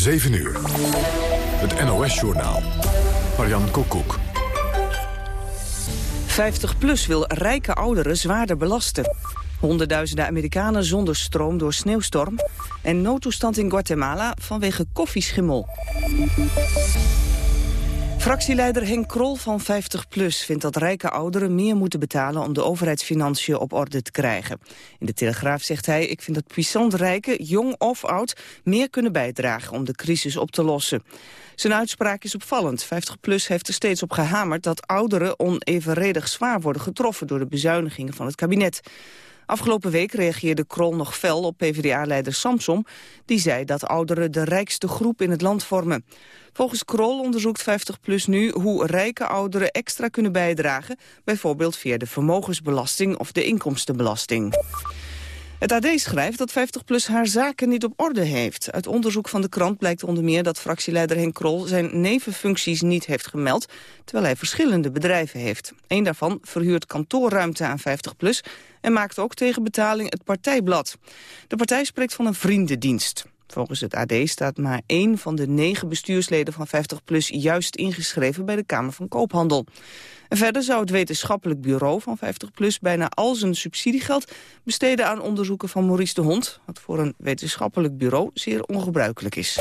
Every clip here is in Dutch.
7 uur. Het NOS-journaal. Marian Koekoek. 50PLUS wil rijke ouderen zwaarder belasten. Honderdduizenden Amerikanen zonder stroom door sneeuwstorm. En noodtoestand in Guatemala vanwege koffieschimmel. Fractieleider Henk Krol van 50PLUS vindt dat rijke ouderen meer moeten betalen om de overheidsfinanciën op orde te krijgen. In de Telegraaf zegt hij, ik vind dat puissant rijken, jong of oud, meer kunnen bijdragen om de crisis op te lossen. Zijn uitspraak is opvallend. 50PLUS heeft er steeds op gehamerd dat ouderen onevenredig zwaar worden getroffen door de bezuinigingen van het kabinet. Afgelopen week reageerde Krol nog fel op PvdA-leider Samsom. Die zei dat ouderen de rijkste groep in het land vormen. Volgens Krol onderzoekt 50PLUS nu hoe rijke ouderen extra kunnen bijdragen. Bijvoorbeeld via de vermogensbelasting of de inkomstenbelasting. Het AD schrijft dat 50PLUS haar zaken niet op orde heeft. Uit onderzoek van de krant blijkt onder meer dat fractieleider Henk Krol zijn nevenfuncties niet heeft gemeld, terwijl hij verschillende bedrijven heeft. Eén daarvan verhuurt kantoorruimte aan 50PLUS en maakt ook tegen betaling het partijblad. De partij spreekt van een vriendendienst. Volgens het AD staat maar één van de negen bestuursleden van 50PLUS juist ingeschreven bij de Kamer van Koophandel. En verder zou het wetenschappelijk bureau van 50PLUS bijna al zijn subsidiegeld besteden aan onderzoeken van Maurice de Hond, wat voor een wetenschappelijk bureau zeer ongebruikelijk is.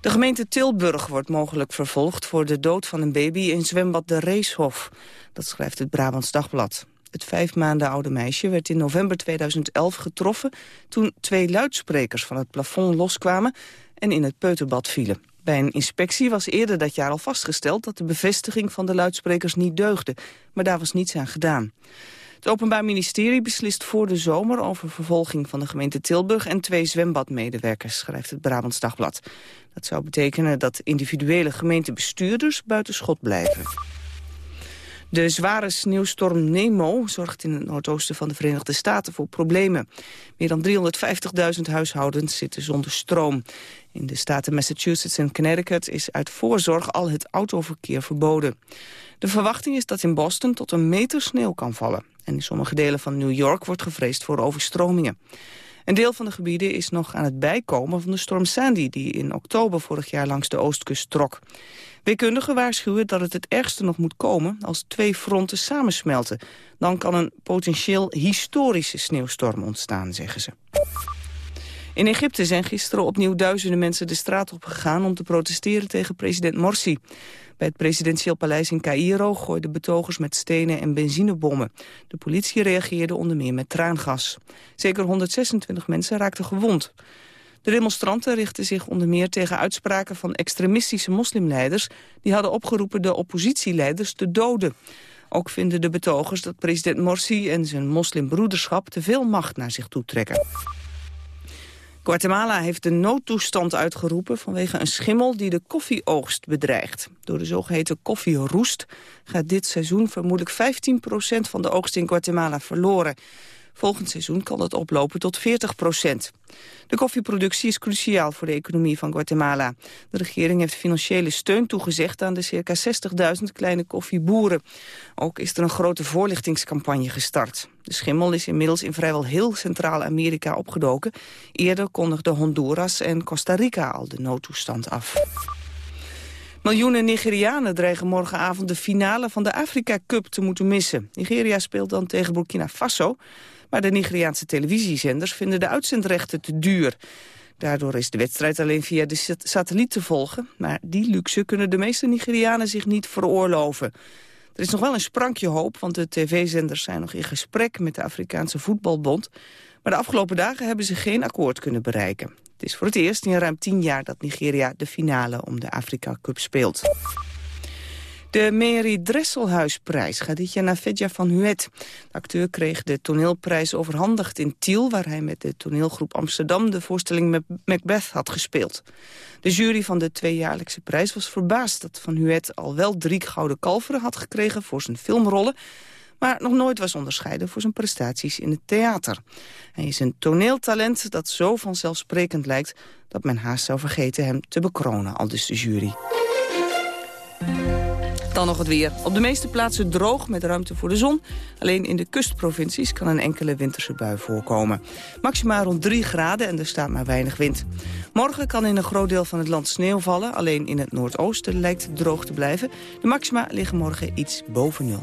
De gemeente Tilburg wordt mogelijk vervolgd voor de dood van een baby in zwembad de Reeshof. Dat schrijft het Brabants Dagblad. Het vijf maanden oude meisje werd in november 2011 getroffen... toen twee luidsprekers van het plafond loskwamen en in het peuterbad vielen. Bij een inspectie was eerder dat jaar al vastgesteld... dat de bevestiging van de luidsprekers niet deugde. Maar daar was niets aan gedaan. Het Openbaar Ministerie beslist voor de zomer over vervolging van de gemeente Tilburg en twee zwembadmedewerkers, schrijft het Brabants Dagblad. Dat zou betekenen dat individuele gemeentebestuurders buiten schot blijven. De zware sneeuwstorm Nemo zorgt in het noordoosten van de Verenigde Staten voor problemen. Meer dan 350.000 huishoudens zitten zonder stroom. In de staten Massachusetts en Connecticut is uit voorzorg al het autoverkeer verboden. De verwachting is dat in Boston tot een meter sneeuw kan vallen. En in sommige delen van New York wordt gevreesd voor overstromingen. Een deel van de gebieden is nog aan het bijkomen van de storm Sandy... die in oktober vorig jaar langs de oostkust trok. Weerkundigen waarschuwen dat het het ergste nog moet komen als twee fronten samensmelten. Dan kan een potentieel historische sneeuwstorm ontstaan, zeggen ze. In Egypte zijn gisteren opnieuw duizenden mensen de straat op gegaan om te protesteren tegen president Morsi. Bij het presidentieel paleis in Cairo gooiden betogers met stenen en benzinebommen. De politie reageerde onder meer met traangas. Zeker 126 mensen raakten gewond. De demonstranten richtten zich onder meer tegen uitspraken van extremistische moslimleiders... die hadden opgeroepen de oppositieleiders te doden. Ook vinden de betogers dat president Morsi en zijn moslimbroederschap... te veel macht naar zich toetrekken. Guatemala heeft de noodtoestand uitgeroepen vanwege een schimmel die de koffieoogst bedreigt. Door de zogeheten koffieroest gaat dit seizoen vermoedelijk 15% van de oogst in Guatemala verloren. Volgend seizoen kan dat oplopen tot 40 procent. De koffieproductie is cruciaal voor de economie van Guatemala. De regering heeft financiële steun toegezegd aan de circa 60.000 kleine koffieboeren. Ook is er een grote voorlichtingscampagne gestart. De schimmel is inmiddels in vrijwel heel Centraal-Amerika opgedoken. Eerder kondigden Honduras en Costa Rica al de noodtoestand af. Miljoenen Nigerianen dreigen morgenavond de finale van de Afrika Cup te moeten missen. Nigeria speelt dan tegen Burkina Faso. Maar de Nigeriaanse televisiezenders vinden de uitzendrechten te duur. Daardoor is de wedstrijd alleen via de satelliet te volgen. Maar die luxe kunnen de meeste Nigerianen zich niet veroorloven. Er is nog wel een sprankje hoop, want de tv-zenders zijn nog in gesprek met de Afrikaanse Voetbalbond. Maar de afgelopen dagen hebben ze geen akkoord kunnen bereiken. Het is voor het eerst in ruim tien jaar dat Nigeria de finale om de Afrika Cup speelt. De Mary Dresselhuisprijs gaat dit jaar naar Fedja van Huet. De acteur kreeg de toneelprijs overhandigd in Tiel... waar hij met de toneelgroep Amsterdam de voorstelling Macbeth had gespeeld. De jury van de tweejaarlijkse prijs was verbaasd dat Van Huet al wel drie gouden kalveren had gekregen voor zijn filmrollen maar nog nooit was onderscheiden voor zijn prestaties in het theater. Hij is een toneeltalent dat zo vanzelfsprekend lijkt... dat men haast zou vergeten hem te bekronen, al dus de jury. Dan nog het weer. Op de meeste plaatsen droog met ruimte voor de zon. Alleen in de kustprovincies kan een enkele winterse bui voorkomen. Maximaal rond 3 graden en er staat maar weinig wind. Morgen kan in een groot deel van het land sneeuw vallen. Alleen in het noordoosten lijkt het droog te blijven. De maxima liggen morgen iets boven nul.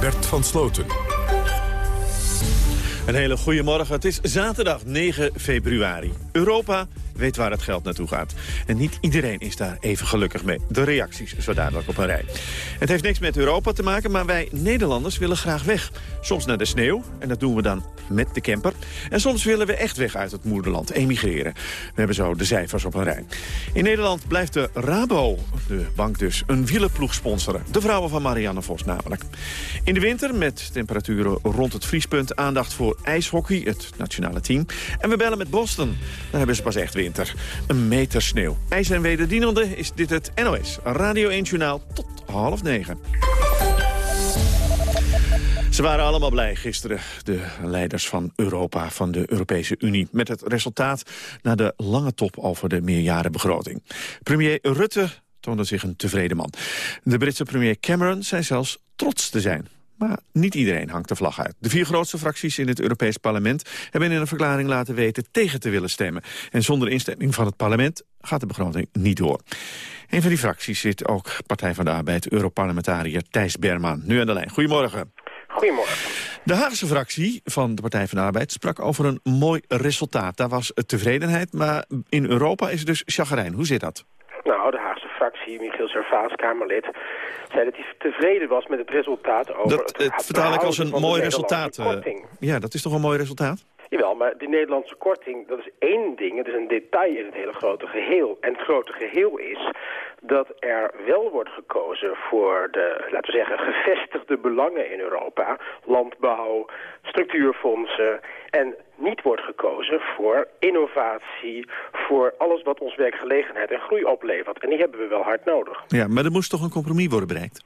Bert van Sloten. Een hele goede morgen. Het is zaterdag 9 februari. Europa weet waar het geld naartoe gaat. En niet iedereen is daar even gelukkig mee. De reacties zo dadelijk op een rij. Het heeft niks met Europa te maken, maar wij Nederlanders willen graag weg. Soms naar de sneeuw, en dat doen we dan met de camper. En soms willen we echt weg uit het moederland, emigreren. We hebben zo de cijfers op een rij. In Nederland blijft de Rabo, de bank dus, een wielenploeg sponsoren. De vrouwen van Marianne Vos namelijk. In de winter, met temperaturen rond het vriespunt... aandacht voor ijshockey, het nationale team. En we bellen met Boston. Daar hebben ze pas echt winter. Een meter sneeuw. IJs en wederdienende is dit het NOS. Radio 1 Journaal tot half negen. Ze waren allemaal blij gisteren, de leiders van Europa, van de Europese Unie... met het resultaat na de lange top over de meerjarenbegroting. Premier Rutte toonde zich een tevreden man. De Britse premier Cameron zei zelfs trots te zijn. Maar niet iedereen hangt de vlag uit. De vier grootste fracties in het Europees Parlement hebben in een verklaring laten weten tegen te willen stemmen. En zonder instemming van het parlement gaat de begroting niet door. Een van die fracties zit ook Partij van de Arbeid, Europarlementariër Thijs Berman. Nu aan de lijn. Goedemorgen. Goedemorgen. De Haagse fractie van de Partij van de Arbeid sprak over een mooi resultaat. Daar was tevredenheid, maar in Europa is het dus chagrijn. Hoe zit dat? Nou, de fractie, Michiel Servaas, Kamerlid, zei dat hij tevreden was met het resultaat over dat, het, het vertaal ik als een mooi resultaat. Uh, ja, dat is toch een mooi resultaat? Jawel, maar die Nederlandse korting, dat is één ding. Het is een detail in het hele grote geheel. En het grote geheel is dat er wel wordt gekozen voor de, laten we zeggen, gevestigde belangen in Europa. Landbouw, structuurfondsen. En niet wordt gekozen voor innovatie, voor alles wat ons werkgelegenheid en groei oplevert. En die hebben we wel hard nodig. Ja, maar er moest toch een compromis worden bereikt?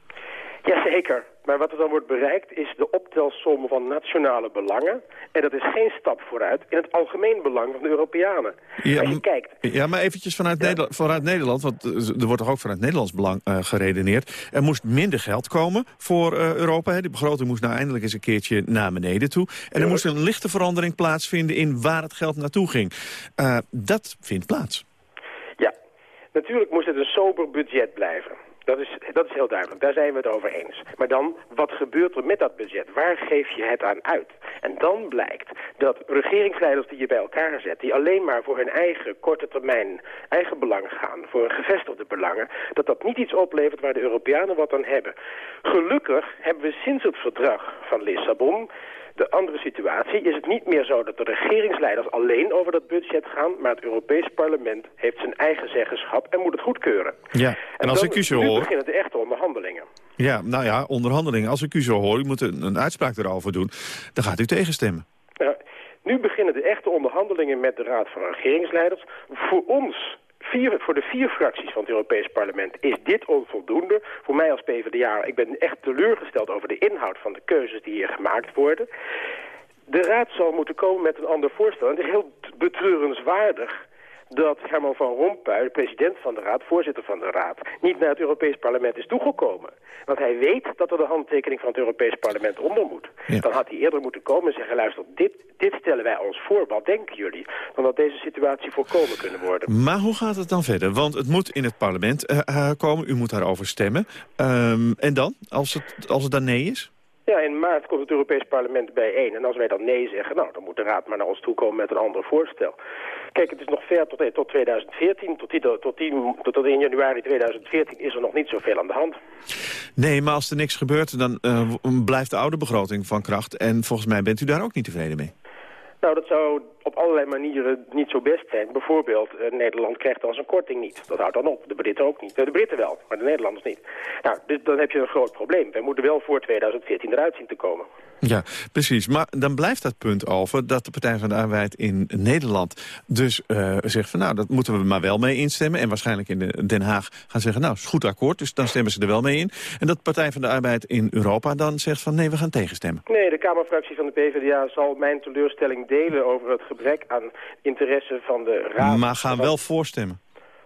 Jazeker. Maar wat er dan wordt bereikt is de optelsom van nationale belangen. En dat is geen stap vooruit in het algemeen belang van de Europeanen. Ja, Als je kijkt... Ja, maar eventjes vanuit, Nederland, vanuit Nederland, want eh, er wordt toch ook vanuit Nederlands belang uh, geredeneerd. Er moest minder geld komen voor uh, Europa. Hè. De begroting moest nou eindelijk eens een keertje naar beneden toe. En er moest een lichte verandering plaatsvinden in waar het geld naartoe ging. Uh, dat vindt plaats. Ja, natuurlijk moest het een sober budget blijven. Dat is, dat is heel duidelijk. Daar zijn we het over eens. Maar dan, wat gebeurt er met dat budget? Waar geef je het aan uit? En dan blijkt dat regeringsleiders die je bij elkaar zet... die alleen maar voor hun eigen korte termijn, eigen belang gaan... voor hun gevestigde belangen... dat dat niet iets oplevert waar de Europeanen wat aan hebben. Gelukkig hebben we sinds het verdrag van Lissabon de andere situatie is het niet meer zo dat de regeringsleiders alleen over dat budget gaan, maar het Europees Parlement heeft zijn eigen zeggenschap en moet het goedkeuren. Ja, en, En als dan, ik u zo nu hoor... beginnen de echte onderhandelingen. Ja, nou ja, onderhandelingen. Als ik u zo hoor, u moet een, een uitspraak erover doen... dan gaat u tegenstemmen. Nu beginnen de echte onderhandelingen met de Raad van Regeringsleiders. Voor ons, vier, voor de vier fracties van het Europees Parlement, is dit onvoldoende. Voor mij als PvdA, ik ben echt teleurgesteld over de inhoud van de keuzes die hier gemaakt worden. De Raad zal moeten komen met een ander voorstel. En het is heel betreurenswaardig dat Herman van Rompuy, de president van de Raad, voorzitter van de Raad, niet naar het Europees Parlement is toegekomen. Want hij weet dat er de handtekening van het Europees Parlement onder moet. Ja. Dan had hij eerder moeten komen en zeggen, luister, dit, dit stellen wij ons voor, wat denken jullie? Dan had deze situatie voorkomen kunnen worden. Maar hoe gaat het dan verder? Want het moet in het parlement eh, eh, komen, u moet daarover stemmen. Ehm, en dan, als het, als het dan nee is? Ja, in maart komt het Europees Parlement bijeen. En als wij dan nee zeggen, nou, dan moet de Raad maar naar ons toe komen met een ander voorstel. Kijk, het is nog ver tot, tot 2014. Tot, die, tot, tot, tot in januari 2014 is er nog niet zoveel aan de hand. Nee, maar als er niks gebeurt, dan eh, blijft de oude begroting van kracht. En volgens mij bent u daar ook niet tevreden mee. Nou, dat zou op allerlei manieren niet zo best zijn. Bijvoorbeeld, eh, Nederland krijgt dan zijn korting niet. Dat houdt dan op. De Britten ook niet. Eh, De Britten wel, maar de Nederlanders niet. Nou, dus dan heb je een groot probleem. Wij moeten wel voor 2014 eruit zien te komen. Ja, precies. Maar dan blijft dat punt over dat de Partij van de Arbeid in Nederland dus eh, zegt van nou, dat moeten we maar wel mee instemmen. En waarschijnlijk in de- Den Haag gaan zeggen nou, is goed akkoord, dus dan stemmen ze er wel mee in. En dat de Partij van de Arbeid in Europa dan zegt van nee, we gaan tegenstemmen. Nee, de Kamerfractie van de PvdA zal mijn teleurstelling delen over het gebrek aan interesse van de Raad. Maar gaan wel voorstemmen.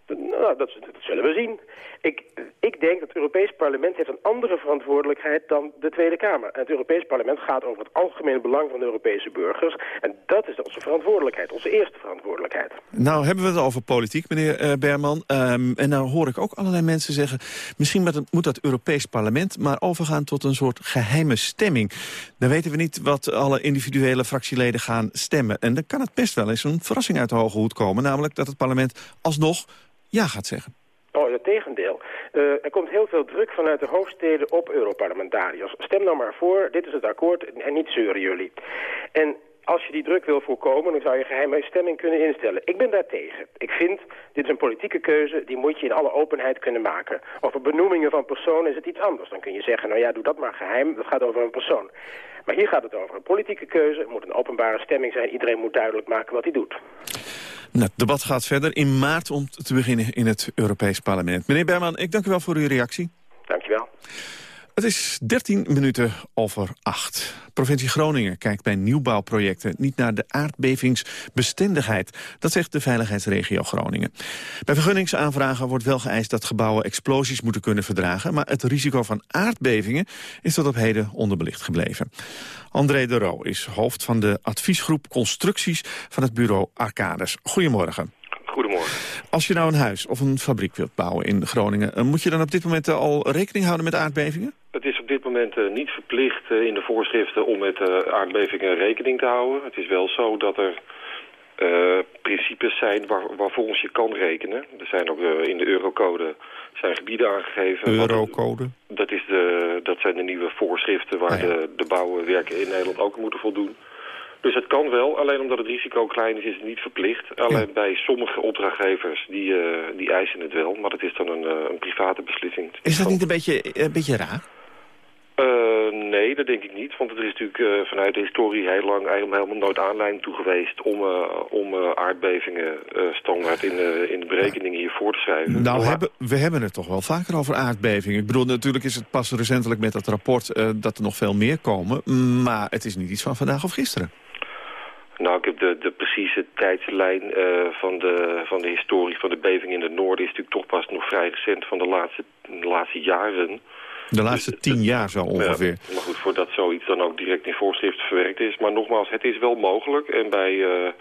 Nou, dat, zullen we zien. Ik, ik denk dat het Europees Parlement heeft een andere verantwoordelijkheid dan de Tweede Kamer. Het Europees Parlement gaat over het algemene belang van de Europese burgers. En dat is onze verantwoordelijkheid, onze eerste verantwoordelijkheid. Nou hebben we het over politiek, meneer eh, Berman. Ehm, en nou hoor ik ook allerlei mensen zeggen... misschien moet dat Europees parlement maar overgaan tot een soort geheime stemming. Dan weten we niet wat alle individuele fractieleden gaan stemmen. En dan kan het best wel eens een verrassing uit de hoge hoed komen. Namelijk dat het parlement alsnog ja gaat zeggen. Oh, het tegendeel. Eh, er komt heel veel druk vanuit de hoofdsteden op Europarlementariërs. Stem nou maar voor, dit is het akkoord en niet zeuren jullie. En als je die druk wil voorkomen, dan zou je geheime stemming kunnen instellen. Ik ben daar tegen. Ik vind, dit is een politieke keuze, die moet je in alle openheid kunnen maken. Over benoemingen van personen is het iets anders. Dan kun je zeggen, nou ja, doe dat maar geheim, dat gaat over een persoon. Maar hier gaat het over een politieke keuze, het moet een openbare stemming zijn. Iedereen moet duidelijk maken wat hij doet. Nou, het debat gaat verder in maart om te beginnen in het Europees parlement. Meneer Berman, ik dank u wel voor uw reactie. Dankjewel. Het is 13 minuten over 8. Provincie Groningen kijkt bij nieuwbouwprojecten niet naar de aardbevingsbestendigheid. Dat zegt de veiligheidsregio Groningen. Bij vergunningsaanvragen wordt wel geëist dat gebouwen explosies moeten kunnen verdragen. Maar het risico van aardbevingen is tot op heden onderbelicht gebleven. André de Roo is hoofd van de adviesgroep constructies van het bureau Arcades. Goedemorgen. Goedemorgen. Als je nou een huis of een fabriek wilt bouwen in Groningen... eh, moet je dan op dit moment eh, al rekening houden met aardbevingen? Het is op dit moment eh, niet verplicht eh, in de voorschriften om met eh, aardbevingen rekening te houden. Het is wel zo dat er eh, principes zijn waar, waarvolgens je kan rekenen. Er zijn ook in de eurocode zijn gebieden aangegeven. Wat- Eurocode? Dat, is de, dat zijn de nieuwe voorschriften waar Ah, ja. de, de bouwwerken in Nederland ook aan moeten voldoen. Dus het kan wel, alleen omdat het risico klein is, is het niet verplicht. Alleen bij sommige opdrachtgevers, die, eh, die eisen het wel. Maar dat is dan een, eh, een private beslissing. Is dat niet een beetje, een beetje raar? Eh, nee, dat denk ik niet. Want er is natuurlijk vanuit de historie heel lang eigenlijk helemaal nooit aanleiding toe geweest... om, om aardbevingen standaard in, de in de berekeningen hier voor te schrijven. Nou, Maar- hebben, we hebben het toch wel vaker over aardbevingen. Ik bedoel, natuurlijk is het pas recentelijk met dat rapport dat er nog veel meer komen. Maar het is niet iets van vandaag of gisteren. Nou, ik heb de, de precieze tijdslijn eh, van, de, van de historie van de beving in het noorden... is natuurlijk toch pas nog vrij recent van de laatste, de laatste jaren. De laatste tien jaar zo ongeveer. Ja, maar goed, voordat zoiets dan ook direct in voorschrift verwerkt is. Maar nogmaals, het is wel mogelijk. En bij, eh,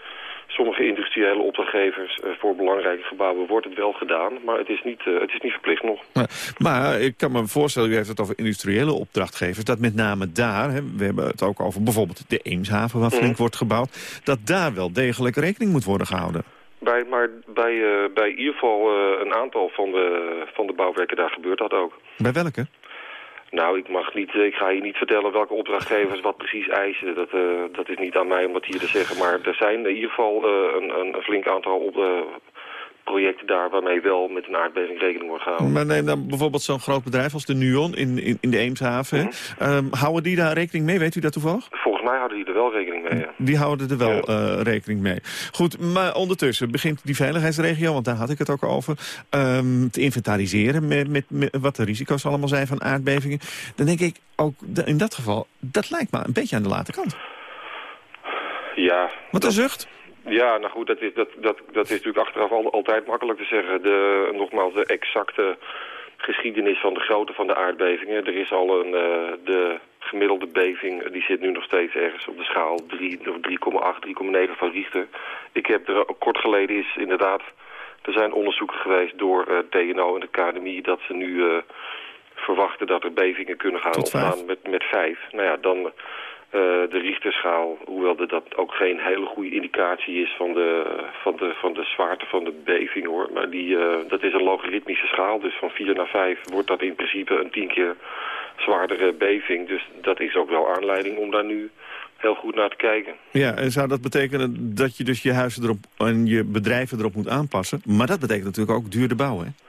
sommige industriële opdrachtgevers voor belangrijke gebouwen wordt het wel gedaan. Maar het is niet, het is niet verplicht nog. Maar, maar, ik kan me voorstellen, u heeft het over industriële opdrachtgevers... dat met name daar, hè, we hebben het ook over bijvoorbeeld de Eemshaven... waar flink mhm. wordt gebouwd, dat daar wel degelijk rekening moet worden gehouden. Bij, maar bij, uh, bij in ieder geval uh, een aantal van de, van de bouwwerken daar gebeurt dat ook. Bij welke? Nou, ik, mag niet, ik ga je niet vertellen welke opdrachtgevers wat precies eisen. Dat, uh, dat is niet aan mij om dat hier te zeggen. Maar er zijn in ieder geval een, een, flink aantal op, projecten daar waarmee wel met een aardbeving rekening wordt gehouden. Maar neem dan bijvoorbeeld zo'n groot bedrijf als de Nuon in, in, in de Eemshaven. Mm -hmm. houden die daar rekening mee? Weet u dat toevallig? Volgens mij houden die er wel rekening mee, ja. Die houden er wel ja. uh, rekening mee. Goed, maar ondertussen begint die veiligheidsregio, want daar had ik het ook over... Um, te inventariseren met, met, met, wat de risico's allemaal zijn van aardbevingen. Dan denk ik ook in dat geval, dat lijkt me een beetje aan de late kant. Ja. Wat een zucht? Ja, nou goed, dat is, dat, dat, dat is natuurlijk achteraf al, altijd makkelijk te zeggen. De, nogmaals, de exacte geschiedenis van de grootte van de aardbevingen. Er is al een, uh, de gemiddelde beving, die zit nu nog steeds ergens op de schaal 3, 3,8, 3,9 van Richter. Ik heb er kort geleden is inderdaad, er zijn onderzoeken geweest door uh, TNO en de KNMI dat ze nu uh, verwachten dat er bevingen kunnen gaan ontstaan met, met 5. Nou ja, dan de Richterschaal, hoewel dat ook geen hele goede indicatie is van de, van de, van de zwaarte van de beving hoor. Maar die, uh, dat is een logaritmische schaal, dus van 4 naar 5 wordt dat in principe een 10 keer zwaardere beving. Dus dat is ook wel aanleiding om daar nu heel goed naar te kijken. Ja, en zou dat betekenen dat je dus je huizen erop en je bedrijven erop moet aanpassen? Maar dat betekent natuurlijk ook duurder bouwen, hè?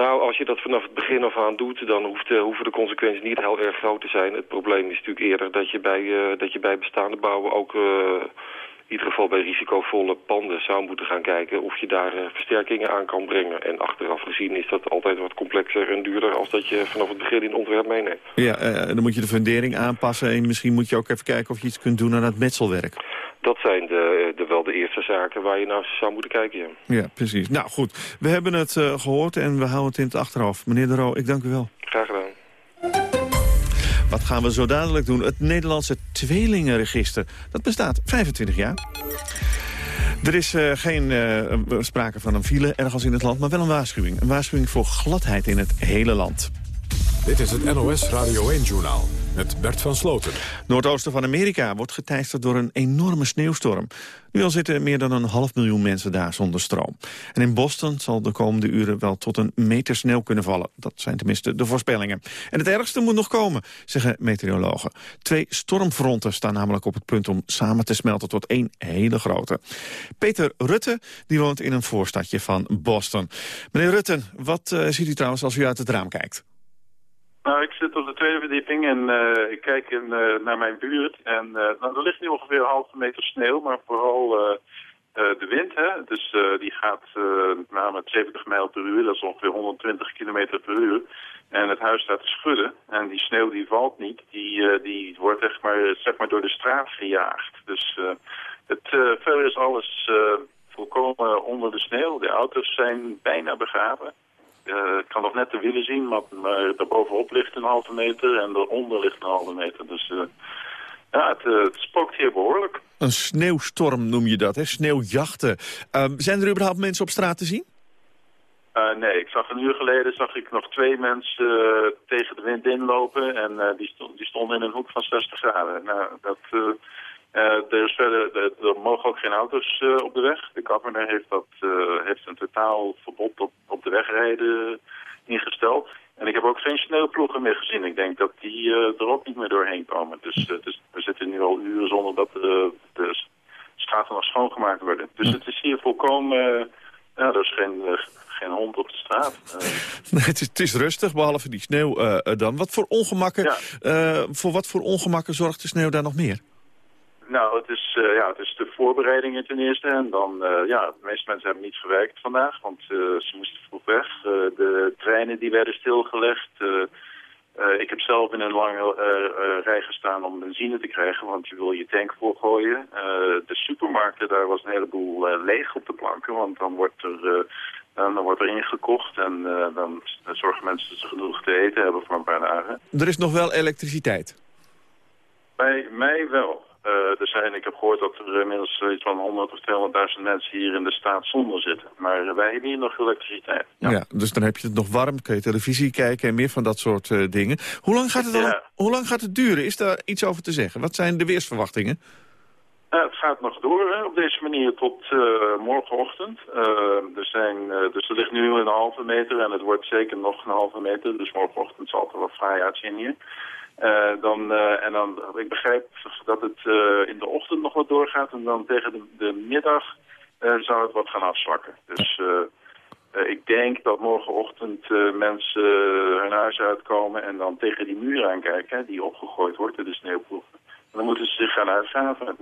Nou, als je dat vanaf het begin af aan doet, dan hoeft, uh, hoeven de consequenties niet heel erg groot te zijn. Het probleem is natuurlijk eerder dat je bij, uh, dat je bij bestaande bouwen ook... Uh, in ieder geval bij risicovolle panden zou moeten gaan kijken of je daar versterkingen aan kan brengen. En achteraf gezien is dat altijd wat complexer en duurder als dat je vanaf het begin in ontwerp meeneemt. Ja, dan moet je de fundering aanpassen en misschien moet je ook even kijken of je iets kunt doen aan het metselwerk dat zijn de, de, wel de eerste zaken waar je naar zou moeten kijken. Ja, ja precies. Nou goed, we hebben het uh, gehoord en we houden het in het achterhoofd. Meneer De Roo, ik dank u wel. Graag gedaan. Wat gaan we zo dadelijk doen? Het Nederlandse tweelingenregister. Dat bestaat 25 jaar. Er is uh, geen uh, sprake van een file ergens in het land, maar wel een waarschuwing. Een waarschuwing voor gladheid in het hele land. Dit is het NOS Radio 1-journaal met Bert van Sloten. Noordoosten van Amerika wordt geteisterd door een enorme sneeuwstorm. Nu al zitten meer dan een half miljoen mensen daar zonder stroom. En in Boston zal de komende uren wel tot een meter sneeuw kunnen vallen. Dat zijn tenminste de voorspellingen. En het ergste moet nog komen, zeggen meteorologen. Twee stormfronten staan namelijk op het punt om samen te smelten tot één hele grote. Peter Rutte die woont in een voorstadje van Boston. Meneer Rutte, wat uh, ziet u trouwens als u uit het raam kijkt? Nou, ik zit op de tweede verdieping en uh, ik kijk in, uh, naar mijn buurt. En uh, nou, er ligt nu ongeveer een halve meter sneeuw, maar vooral de wind. Hè? Dus die gaat met 70 mijl per uur, dat is ongeveer 120 kilometer per uur. En het huis staat te schudden. En die sneeuw die valt niet, die, die wordt echt maar, zeg maar door de straat gejaagd. Dus het, verder is alles volkomen onder de sneeuw. De auto's zijn bijna begraven. Uh, ik kan nog net de wielen zien, maar, maar daarbovenop ligt een halve meter en daaronder ligt een halve meter. Dus uh, ja, het, uh, het, spookt hier behoorlijk. Een sneeuwstorm noem je dat, hè? Sneeuwjachten. Ehm, zijn er überhaupt mensen op straat te zien? nee, ik zag een uur geleden zag ik nog twee mensen tegen de wind inlopen en die, stond, die stonden in een hoek van 60 graden. Nou, dat er, is verder, er, mogen ook geen auto's uh, op de weg. De governor heeft, dat, uh, heeft een totaal verbod op, op de wegrijden ingesteld. En ik heb ook geen sneeuwploegen meer gezien. Ik denk dat die er ook niet meer doorheen komen. Dus, dus we zitten nu al uren zonder dat de straten nog schoongemaakt worden. Dus het is hier volkomen... ja, er is geen, geen hond op de straat. nee, het, is, het, is, rustig, behalve die sneeuw dan. Wat voor ongemakken, ja. voor wat voor ongemakken zorgt de sneeuw daar nog meer? Nou, het is, uh, ja, het is de voorbereidingen ten eerste. En dan, uh, ja, de meeste mensen hebben niet gewerkt vandaag, want uh, ze moesten vroeg weg. de treinen die werden stilgelegd. ik heb zelf in een lange rij gestaan om benzine te krijgen, want je wil je tank volgooien. de supermarkten, daar was een heleboel leeg op de planken, want dan wordt er... dan wordt er ingekocht en dan zorgen mensen dat ze genoeg te eten hebben voor een paar dagen. Er is nog wel elektriciteit? Bij mij wel. Eh, er zijn, ik heb gehoord dat er inmiddels iets van 100 of 200.000 mensen hier in de staat zonder zitten. Maar wij hebben hier nog elektriciteit. Ja. dus dan heb je het nog warm, kun je televisie kijken en meer van dat soort eh, dingen. Hoe lang, gaat het dan, hoe lang gaat het duren? Is daar iets over te zeggen? Wat zijn de weersverwachtingen? Uh, het gaat nog door hè, op deze manier tot morgenochtend. er zijn, dus er ligt nu een halve meter en het wordt zeker nog een halve meter. Dus morgenochtend zal het er wat fraai uitzien hier. Uh, dan, uh, en dan, ik begrijp dat het uh, in de ochtend nog wat doorgaat en dan tegen de, de middag zou het wat gaan afzwakken. Dus ik denk dat morgenochtend mensen hun huis uitkomen en dan tegen die muur aankijken hè, die opgegooid wordt in de sneeuwploeg. Dan moeten ze zich gaan uitgaven.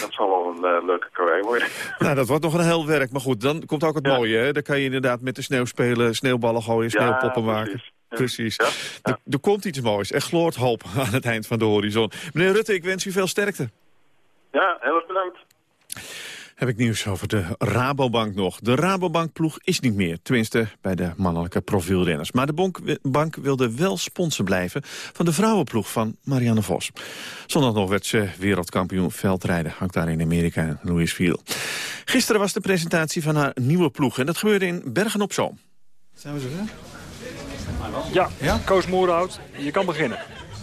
Dat zal wel een leuke karwei worden. Nou, dat wordt nog een heel werk. Maar goed, dan komt ook het mooie. Hè? Dan kan je inderdaad met de sneeuw spelen, sneeuwballen gooien, sneeuwpoppen ja, maken. Precies. Ja, Er, komt iets moois. Er gloort hoop aan het eind van de horizon. Meneer Rutte, ik wens u veel sterkte. Ja, heel erg bedankt. Heb ik nieuws over de Rabobank nog. De Rabobank-ploeg is niet meer, tenminste bij de mannelijke profielrenners. Maar de bank wilde wel sponsor blijven van de vrouwenploeg van Marianne Vos. Zondag nog werd ze wereldkampioen veldrijden, hangt daar in Amerika in Louisville. Gisteren was de presentatie van haar nieuwe ploeg en dat gebeurde in Bergen-op-Zoom. Zijn we zover? Ja, ja? Koos Moerhout, je kan beginnen.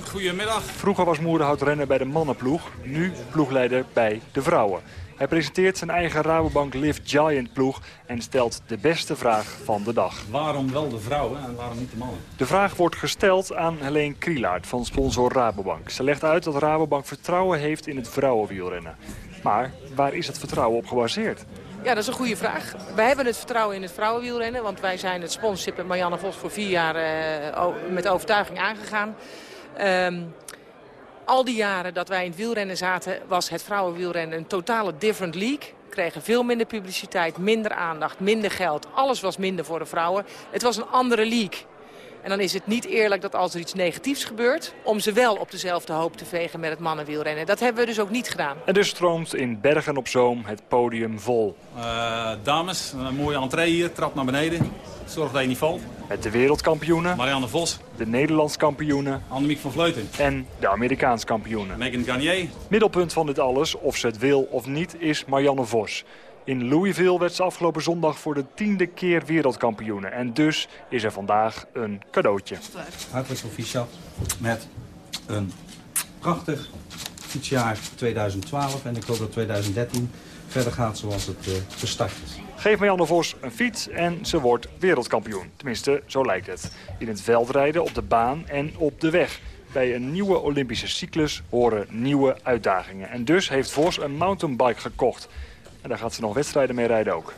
Goedemiddag. Vroeger was Moerhout rennen bij de mannenploeg, nu ploegleider bij de vrouwen. Hij presenteert zijn eigen Rabobank Live Giant ploeg en stelt de beste vraag van de dag. Waarom wel de vrouwen en waarom niet de mannen? De vraag wordt gesteld aan Helene Krielaert van sponsor Rabobank. Ze legt uit dat Rabobank vertrouwen heeft in het vrouwenwielrennen. Maar waar is het vertrouwen op gebaseerd? Ja, dat is een goede vraag. Wij hebben het vertrouwen in het vrouwenwielrennen. Want wij zijn het sponsorship met Marianne Vos voor vier jaar uh, met overtuiging aangegaan. Um, al die jaren dat wij in het wielrennen zaten... was het vrouwenwielrennen een totale different league. Kregen veel minder publiciteit, minder aandacht, minder geld. Alles was minder voor de vrouwen. Het was een andere league. En dan is het niet eerlijk dat als er iets negatiefs gebeurt... om ze wel op dezelfde hoop te vegen met het mannenwielrennen. Dat hebben we dus ook niet gedaan. En dus stroomt in Bergen op Zoom het podium vol. Uh, dames, een mooie entree hier, trap naar beneden. Zorg dat je niet valt. Met de wereldkampioenen. Marianne Vos. De Nederlands kampioenen. Annemiek van Vleuten. En de Amerikaans kampioenen. Megan Garnier. Middelpunt van dit alles, of ze het wil of niet, is Marianne Vos. In Louisville werd ze afgelopen zondag voor de tiende keer wereldkampioene. En dus is er vandaag een cadeautje. Hartelijk proficiat met een prachtig fietsjaar 2012. En ik hoop dat 2013 verder gaat zoals het uh, gestart is. Geef Marianne Vos een fiets en ze wordt wereldkampioen. Tenminste, zo lijkt het. In het veldrijden, op de baan en op de weg. Bij een nieuwe Olympische cyclus horen nieuwe uitdagingen. En dus heeft Vos een mountainbike gekocht. En daar gaat ze nog wedstrijden mee rijden ook.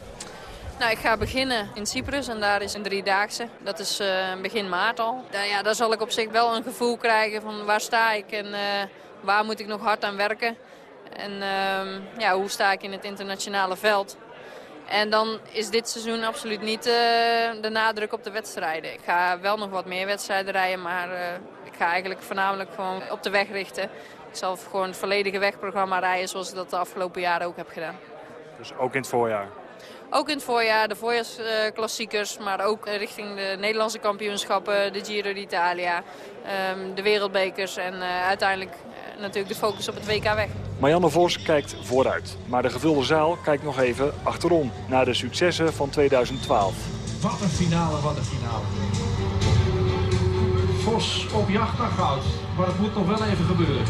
Nou, ik ga beginnen in Cyprus en daar is een driedaagse. Dat is uh, begin maart al. Daar, ja, daar zal ik op zich wel een gevoel krijgen van waar sta ik en uh, waar moet ik nog hard aan werken. En uh, ja, hoe sta ik in het internationale veld. En dan is dit seizoen absoluut niet uh, de nadruk op de wedstrijden. Ik ga wel nog wat meer wedstrijden rijden, maar ik ga eigenlijk voornamelijk gewoon op de weg richten. Ik zal gewoon het volledige wegprogramma rijden zoals ik dat de afgelopen jaren ook heb gedaan. Dus ook in het voorjaar? Ook in het voorjaar, de voorjaarsklassiekers, maar ook richting de Nederlandse kampioenschappen, de Giro d'Italia, um, de wereldbekers en uh, uiteindelijk uh, natuurlijk de focus op het WK weg. Marianne Vos kijkt vooruit, maar de gevulde zaal kijkt nog even achterom naar de successen van 2012. Wat een finale, wat een finale. Vos op jacht naar goud, maar het moet nog wel even gebeuren.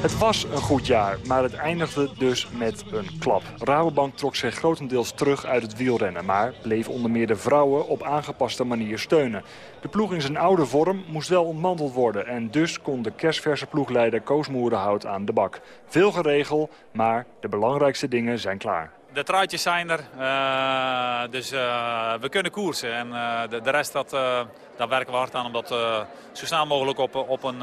Het was een goed jaar, maar het eindigde dus met een klap. Rabobank trok zich grotendeels terug uit het wielrennen... maar bleef onder meer de vrouwen op aangepaste manier steunen. De ploeg in zijn oude vorm moest wel ontmanteld worden... en dus kon de kerstverse ploegleider Koos Moerenhout aan de bak. Veel geregeld, maar de belangrijkste dingen zijn klaar. De truitjes zijn er, uh, dus uh, we kunnen koersen. En uh, de, de, rest, dat, daar werken we hard aan om dat zo snel mogelijk op, op een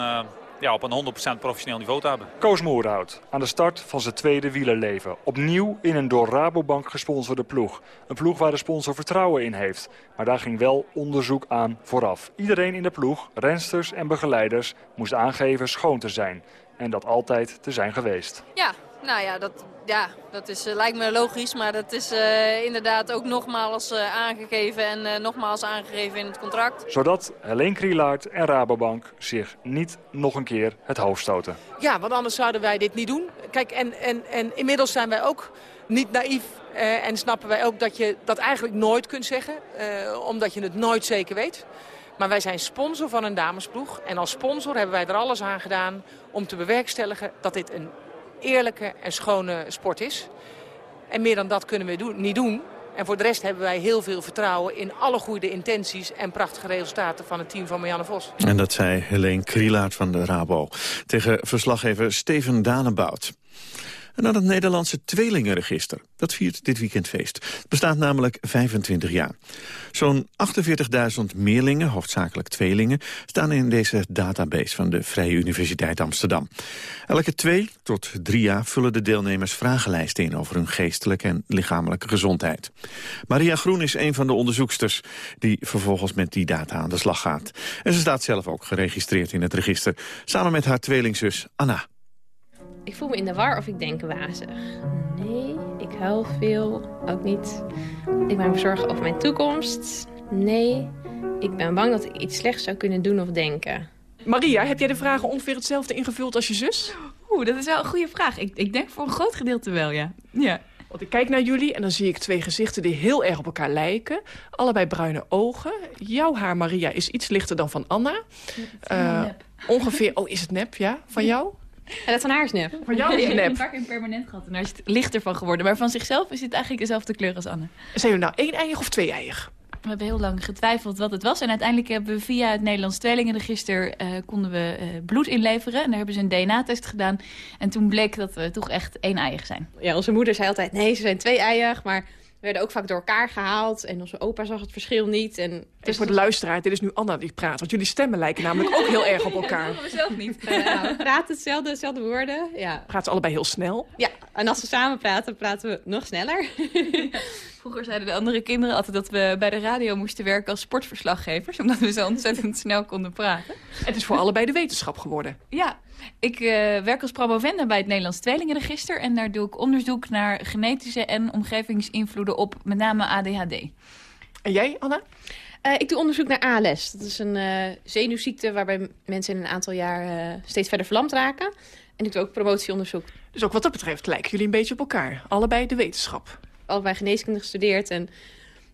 ja, op een 100% professioneel niveau te hebben. Koos Moerhout aan de start van zijn tweede wielerleven. Opnieuw in een door Rabobank gesponsorde ploeg. Een ploeg waar de sponsor vertrouwen in heeft. Maar daar ging wel onderzoek aan vooraf. Iedereen in de ploeg, rensters en begeleiders, moest aangeven schoon te zijn. En dat altijd te zijn geweest. Ja, Nou ja, dat, ja, dat is, eh, lijkt me logisch, maar dat is uh, inderdaad ook nogmaals uh, aangegeven en nogmaals aangegeven in het contract. Zodat Helene Krielaert en Rabobank zich niet nog een keer het hoofd stoten. Ja, want anders zouden wij dit niet doen. Kijk, en, en, en inmiddels zijn wij ook niet naïef en snappen wij ook dat je dat eigenlijk nooit kunt zeggen, omdat je het nooit zeker weet. Maar wij zijn sponsor van een damesploeg. En als sponsor hebben wij er alles aan gedaan om te bewerkstelligen dat dit een eerlijke en schone sport is. En meer dan dat kunnen we niet doen. En voor de rest hebben wij heel veel vertrouwen in alle goede intenties en prachtige resultaten van het team van Marianne Vos. En dat zei Helene Krielaert van de Rabo tegen verslaggever Steven Danenbout. En dan het Nederlandse tweelingenregister. Dat viert dit weekend feest. Het bestaat namelijk 25 jaar. Zo'n 48.000 meerlingen, hoofdzakelijk tweelingen... staan in deze database van de Vrije Universiteit Amsterdam. Elke twee tot drie jaar vullen de deelnemers vragenlijsten in... over hun geestelijke en lichamelijke gezondheid. Maria Groen is een van de onderzoeksters... die vervolgens met die data aan de slag gaat. En ze staat zelf ook geregistreerd in het register... samen met haar tweelingzus Anna. Ik voel me in de war of ik denk wazig. Nee, ik huil veel. Ook niet. Ik ben bezorgd over mijn toekomst. Nee, ik ben bang dat ik iets slechts zou kunnen doen of denken. Maria, heb jij de vragen ongeveer hetzelfde ingevuld als je zus? Oeh, dat is wel een goede vraag. Ik, ik denk voor een groot gedeelte wel, ja. ja. Want ik kijk naar jullie en dan zie ik twee gezichten die heel erg op elkaar lijken. Allebei bruine ogen. Jouw haar, Maria, is iets lichter dan van Anna. Uh, ongeveer, oh, is het nep, ja? Van jou? Ja, dat van haar is nep. Van jou is het nep. een paar keer permanent gehad en daar is het lichter van geworden. Maar van zichzelf is het eigenlijk dezelfde kleur als Anne. Zijn jullie nou één eiig of twee eiig? We hebben heel lang getwijfeld wat het was. En uiteindelijk hebben we via het Nederlands Tweelingenregister... Uh, konden we uh, bloed inleveren. En daar hebben ze een DNA-test gedaan. En toen bleek dat we toch echt één eiig zijn. Ja, onze moeder zei altijd, nee, ze zijn twee eiig. Maar werden ook vaak door elkaar gehaald. En onze opa zag het verschil niet. En dus voor de luisteraar, dit is nu Anna die praat. Want jullie stemmen lijken namelijk ook heel erg op elkaar. Dat zelf niet. Ja, we praten hetzelfde, hetzelfde woorden. Ja. Praten ze allebei heel snel? Ja, en als we samen praten, praten we nog sneller. Vroeger zeiden de andere kinderen altijd dat we bij de radio moesten werken als sportverslaggevers. Omdat we zo ontzettend snel konden praten. Het is voor allebei de wetenschap geworden. Ja, ik uh, werk als promovenda bij het Nederlands Tweelingenregister. En daar doe ik onderzoek naar genetische en omgevingsinvloeden op met name ADHD. En jij, Anna? Uh, ik doe onderzoek naar ALS. Dat is een uh, zenuwziekte waarbij mensen in een aantal jaar steeds verder verlamd raken. En ik doe ook promotieonderzoek. Dus ook wat dat betreft lijken jullie een beetje op elkaar. Allebei de wetenschap. Allebei geneeskunde gestudeerd en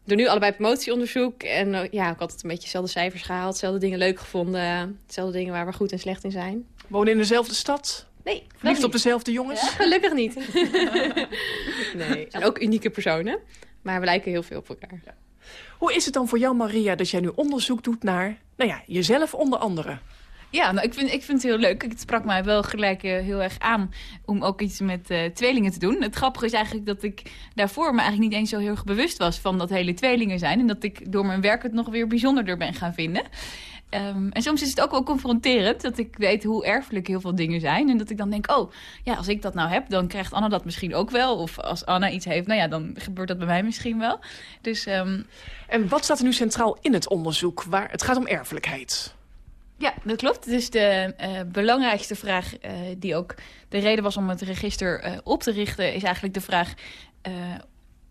doe nu allebei promotieonderzoek. En ja, ik had altijd een beetje dezelfde cijfers gehaald. Dezelfde dingen leuk gevonden. Dezelfde dingen waar we goed en slecht in zijn. Wonen in dezelfde stad? Nee. Verliefd op dezelfde jongens? Ja, gelukkig niet. nee, zijn ook unieke personen. Maar we lijken heel veel op elkaar. Ja. Hoe is het dan voor jou, Maria, dat jij nu onderzoek doet naar nou ja, jezelf onder andere? Ja, nou, ik, vind, ik vind het heel leuk. Het sprak mij wel gelijk uh, heel erg aan om ook iets met uh, tweelingen te doen. Het grappige is eigenlijk dat ik daarvoor me eigenlijk niet eens zo heel erg bewust was van dat hele tweelingen zijn. En dat ik door mijn werk het nog weer bijzonderder ben gaan vinden. Um, en soms is het ook wel confronterend dat ik weet hoe erfelijk heel veel dingen zijn. En dat ik dan denk, oh, ja, als ik dat nou heb, dan krijgt Anna dat misschien ook wel. Of als Anna iets heeft, nou ja, dan gebeurt dat bij mij misschien wel. Dus, um... En wat staat er nu centraal in het onderzoek? Waar het gaat om erfelijkheid. Ja, dat klopt. Dus de uh, belangrijkste vraag uh, die ook de reden was om het register uh, op te richten... is eigenlijk de vraag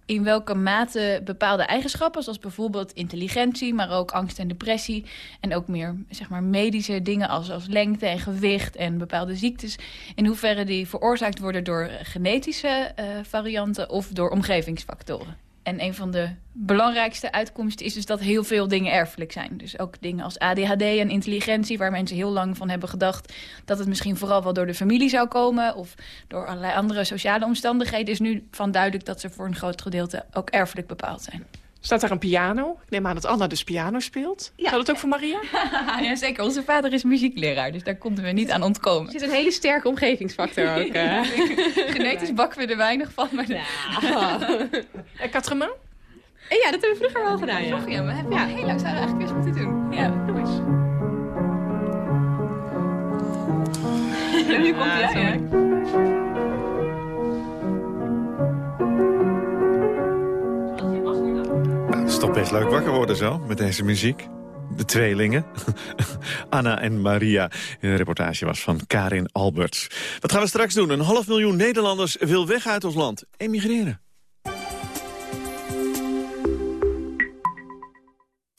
in welke mate bepaalde eigenschappen... zoals bijvoorbeeld intelligentie, maar ook angst en depressie... en ook meer zeg maar, medische dingen als, lengte en gewicht en bepaalde ziektes... in hoeverre die veroorzaakt worden door genetische varianten of door omgevingsfactoren. En een van de belangrijkste uitkomsten is dus dat heel veel dingen erfelijk zijn. Dus ook dingen als ADHD en intelligentie... waar mensen heel lang van hebben gedacht... dat het misschien vooral wel door de familie zou komen... of door allerlei andere sociale omstandigheden... is nu van duidelijk dat ze voor een groot gedeelte ook erfelijk bepaald zijn. Staat daar een piano? Ik neem aan dat Anna dus piano speelt. Ja. dat ook voor Maria? ja, zeker. Onze vader is muziekleraar, dus daar konden we niet aan ontkomen. Er zit een hele sterke omgevingsfactor ook. Genetisch bakken we er weinig van. Maar... Ja. En Katrema? Eh, ja, dat hebben we vroeger wel gedaan. Ja, ja we hebben ja. heel lang zouden we eigenlijk eens moeten doen. Ja, nu komt hij, toch best leuk wakker worden zo, met deze muziek. de tweelingen. Anna en Maria. De reportage was van Karin Alberts. Wat gaan we straks doen? Een half miljoen Nederlanders wil weg uit ons land. Emigreren.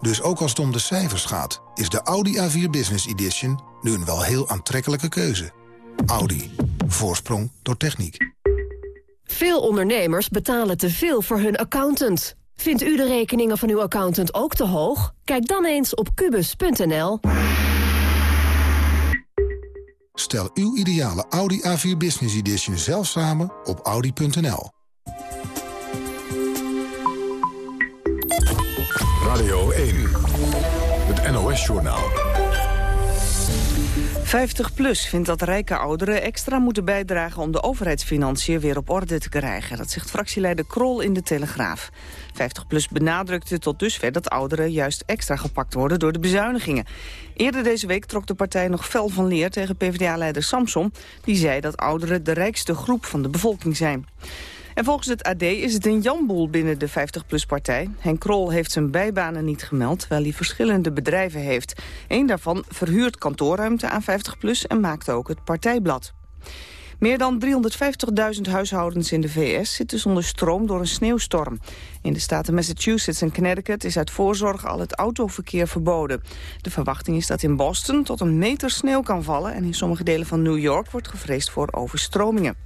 Dus ook als het om de cijfers gaat, is de Audi A4 Business Edition nu een wel heel aantrekkelijke keuze. Audi. Voorsprong door techniek. Veel ondernemers betalen te veel voor hun accountant. Vindt u de rekeningen van uw accountant ook te hoog? Kijk dan eens op kubus.nl. Stel uw ideale Audi A4 Business Edition zelf samen op audi.nl. NOS-journaal. 50PLUS vindt dat rijke ouderen extra moeten bijdragen... om de overheidsfinanciën weer op orde te krijgen. Dat zegt fractieleider Krol in de Telegraaf. 50PLUS benadrukte tot dusver dat ouderen juist extra gepakt worden... door de bezuinigingen. Eerder deze week trok de partij nog fel van leer tegen PvdA-leider Samson... die zei dat ouderen de rijkste groep van de bevolking zijn. En volgens het AD is het een janboel binnen de 50PLUS-partij. Henk Krol heeft zijn bijbanen niet gemeld, terwijl hij verschillende bedrijven heeft. Eén daarvan verhuurt kantoorruimte aan 50PLUS en maakt ook het partijblad. Meer dan 350.000 huishoudens in de VS zitten zonder stroom door een sneeuwstorm. In de staten Massachusetts en Connecticut is uit voorzorg al het autoverkeer verboden. De verwachting is dat in Boston tot een meter sneeuw kan vallen... en in sommige delen van New York wordt gevreesd voor overstromingen.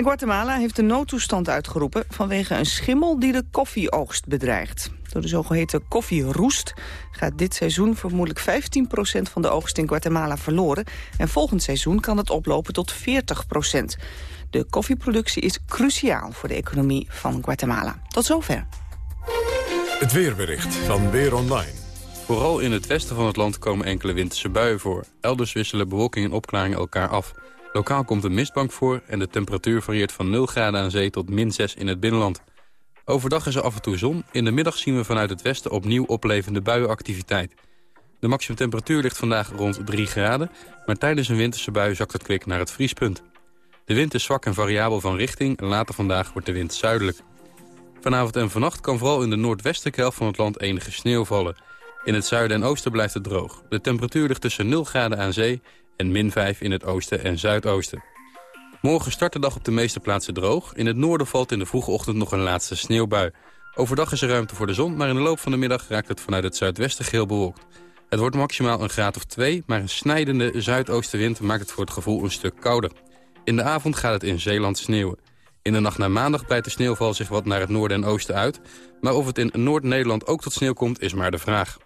En Guatemala heeft de noodtoestand uitgeroepen vanwege een schimmel die de koffieoogst bedreigt. Door de zogeheten koffieroest gaat dit seizoen vermoedelijk 15% van de oogst in Guatemala verloren. En volgend seizoen kan het oplopen tot 40% De koffieproductie is cruciaal voor de economie van Guatemala. Tot zover. Het weerbericht van Weer Online. Vooral in het westen van het land komen enkele winterse buien voor. Elders wisselen bewolking en opklaringen elkaar af. Lokaal komt een mistbank voor en de temperatuur varieert van 0 graden aan zee tot min 6 in het binnenland. Overdag is er af en toe zon. In de middag zien we vanuit het westen opnieuw oplevende buienactiviteit. De maximumtemperatuur ligt vandaag rond 3 graden... maar tijdens een winterse bui zakt het kwik naar het vriespunt. De wind is zwak en variabel van richting... en later vandaag wordt de wind zuidelijk. Vanavond en vannacht kan vooral in de noordwestelijke helft van het land enige sneeuw vallen. In het zuiden en oosten blijft het droog. De temperatuur ligt tussen 0 graden aan zee en min 5 in het oosten en zuidoosten. Morgen start de dag op de meeste plaatsen droog. In het noorden valt in de vroege ochtend nog een laatste sneeuwbui. Overdag is er ruimte voor de zon, maar in de loop van de middag raakt het vanuit het zuidwesten geel bewolkt. Het wordt maximaal een graad of 2, maar een snijdende zuidoostenwind maakt het voor het gevoel een stuk kouder. In de avond gaat het in Zeeland sneeuwen. In de nacht naar maandag breidt de sneeuwval zich wat naar het noorden en oosten uit. Maar of het in Noord-Nederland ook tot sneeuw komt, is maar de vraag.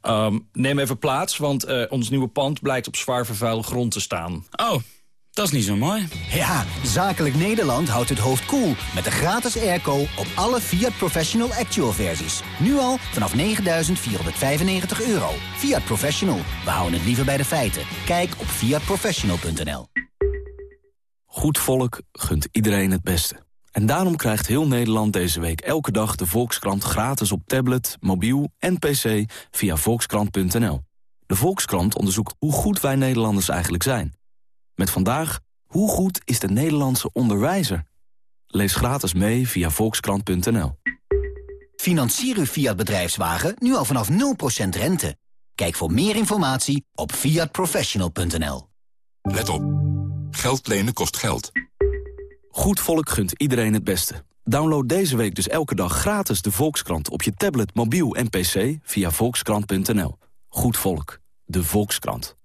Ehm, neem even plaats, want uh, ons nieuwe pand blijkt op zwaar vervuilde grond te staan. Oh, dat is niet zo mooi. Ja, Zakelijk Nederland houdt het hoofd koel cool met de gratis airco op alle Fiat Professional Actual versies. Nu al vanaf 9.495 euro. Fiat Professional, we houden het liever bij de feiten. Kijk op fiatprofessional.nl Goed volk gunt iedereen het beste. En daarom krijgt heel Nederland deze week elke dag de Volkskrant gratis op tablet, mobiel en pc via volkskrant.nl. De Volkskrant onderzoekt hoe goed wij Nederlanders eigenlijk zijn. Met vandaag, hoe goed is de Nederlandse onderwijzer? Lees gratis mee via volkskrant.nl. Financier uw Fiat bedrijfswagen nu al vanaf 0% rente. Kijk voor meer informatie op fiatprofessional.nl. Let op. Geld lenen kost geld. Goed volk gunt iedereen het beste. Download deze week dus elke dag gratis de Volkskrant op je tablet, mobiel en pc via volkskrant.nl. Goed volk. De Volkskrant.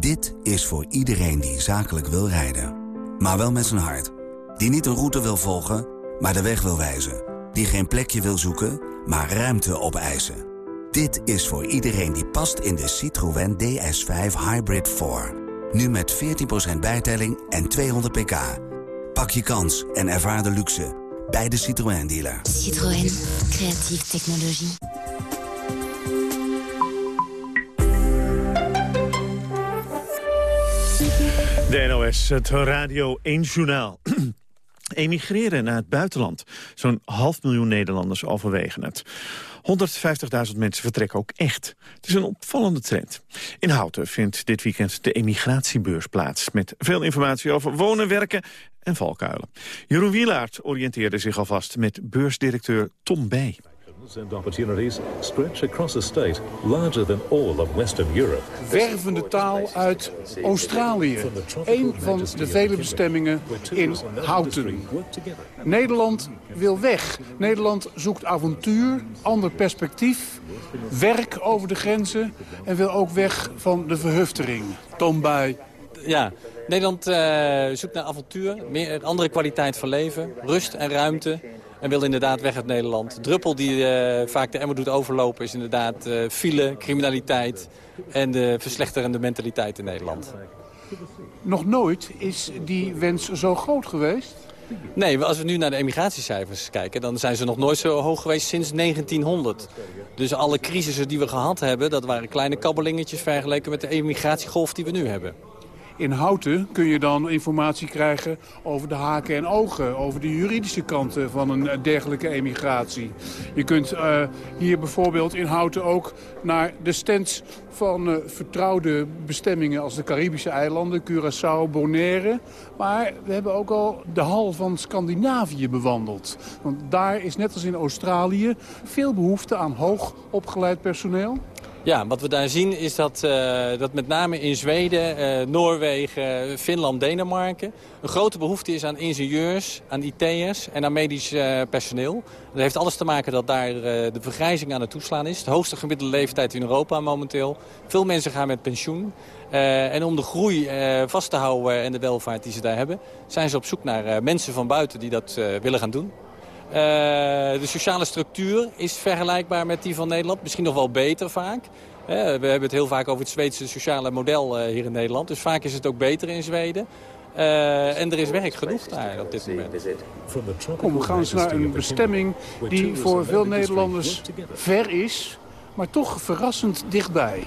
Dit is voor iedereen die zakelijk wil rijden. Maar wel met zijn hart. Die niet een route wil volgen, maar de weg wil wijzen. Die geen plekje wil zoeken, maar ruimte opeisen. Dit is voor iedereen die past in de Citroën DS5 Hybrid 4. Nu met 14% bijtelling en 200 pk. Pak je kans en ervaar de luxe bij de Citroën dealer. Citroën, creatieve technologie. De NOS, het Radio 1 Journaal. Emigreren naar het buitenland. Zo'n half miljoen Nederlanders overwegen het. 150.000 mensen vertrekken ook echt. Het is een opvallende trend. In Houten vindt dit weekend de emigratiebeurs plaats... met veel informatie over wonen, werken en valkuilen. Jeroen Wielaert oriënteerde zich alvast met beursdirecteur Tom Bij and opportunities stretch across a state larger than all of Western Europe. Wervende taal uit Australië. Een van de vele bestemmingen in Houten. Nederland wil weg. Nederland zoekt avontuur, ander perspectief, werk over de grenzen... en wil ook weg van de verhuftering. Tom bij. Ja, Nederland uh, zoekt naar avontuur, meer, een andere kwaliteit van leven, rust en ruimte en wil inderdaad weg uit Nederland. De druppel die uh, vaak de emmer doet overlopen is inderdaad uh, file, criminaliteit en de verslechterende mentaliteit in Nederland. Nog nooit is die wens zo groot geweest? Nee, als we nu naar de emigratiecijfers kijken... dan zijn ze nog nooit zo hoog geweest sinds 1900. Dus alle crisissen die we gehad hebben... dat waren kleine kabbelingetjes vergeleken met de emigratiegolf die we nu hebben. In Houten kun je dan informatie krijgen over de haken en ogen... over de juridische kanten van een dergelijke emigratie. Je kunt uh, hier bijvoorbeeld in Houten ook naar de stands van uh, vertrouwde bestemmingen... als de Caribische eilanden, Curaçao, Bonaire. Maar we hebben ook al de hal van Scandinavië bewandeld. Want daar is net als in Australië veel behoefte aan hoog opgeleid personeel. Ja, wat we daar zien is dat, uh, dat met name in Zweden, uh, Noorwegen, Finland, Denemarken... een grote behoefte is aan ingenieurs, aan IT'ers en aan medisch uh, personeel. Dat heeft alles te maken dat daar de vergrijzing aan het toeslaan is. De hoogste gemiddelde leeftijd in Europa momenteel. Veel mensen gaan met pensioen. en om de groei vast te houden en de welvaart die ze daar hebben... zijn ze op zoek naar mensen van buiten die dat willen gaan doen. Uh, de sociale structuur is vergelijkbaar met die van Nederland. Misschien nog wel beter vaak. Uh, we hebben het heel vaak over het Zweedse sociale model uh, hier in Nederland. Dus vaak is het ook beter in Zweden. en er is werk genoeg daar op dit moment. Kom, we gaan eens naar een bestemming die voor veel Nederlanders ver is... maar toch verrassend dichtbij.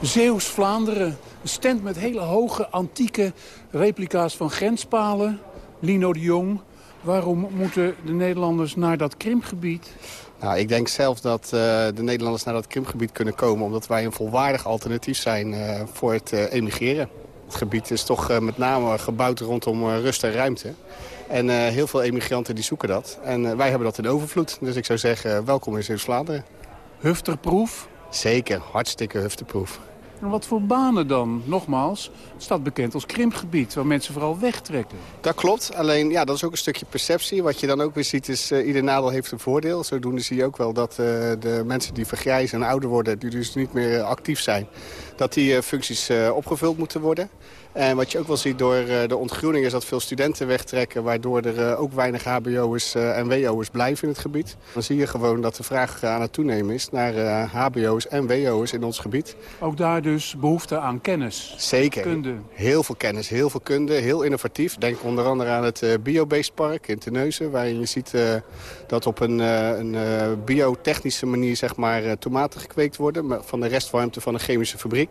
Zeeuws-Vlaanderen. Een stand met hele hoge antieke replica's van grenspalen. Lino de Jong, Waarom moeten de Nederlanders naar dat Krimgebied? Nou, ik denk zelf dat uh, de Nederlanders naar dat Krimgebied kunnen komen... omdat wij een volwaardig alternatief zijn uh, voor het uh, emigreren. Het gebied is toch met name gebouwd rondom rust en ruimte. En heel veel emigranten die zoeken dat. En wij hebben dat in overvloed. Dus ik zou zeggen, welkom in Zeeuws-Vlaanderen. Hufterproef? Zeker, hartstikke hufterproef. En wat voor banen dan? Nogmaals, het staat bekend als krimpgebied, waar mensen vooral wegtrekken. Dat klopt, alleen ja, dat is ook een stukje perceptie. Wat je dan ook weer ziet is, uh, ieder nadeel heeft een voordeel. Zodoende zie je ook wel dat uh, de mensen die vergrijzen en ouder worden... die dus niet meer actief zijn, dat die uh, functies opgevuld moeten worden. En wat je ook wel ziet door uh, de ontgroening is dat veel studenten wegtrekken... waardoor er ook weinig hbo'ers en wo'ers blijven in het gebied. Dan zie je gewoon dat de vraag aan het toenemen is naar hbo'ers en wo'ers in ons gebied. Ook daar dus behoefte aan kennis? Zeker. Kunde? Heel veel kennis, heel veel kunde, heel innovatief. Denk onder andere aan het Biobased Park in Terneuzen... waarin je ziet dat op een, een biotechnische manier zeg maar, tomaten gekweekt worden... van de restwarmte van een chemische fabriek.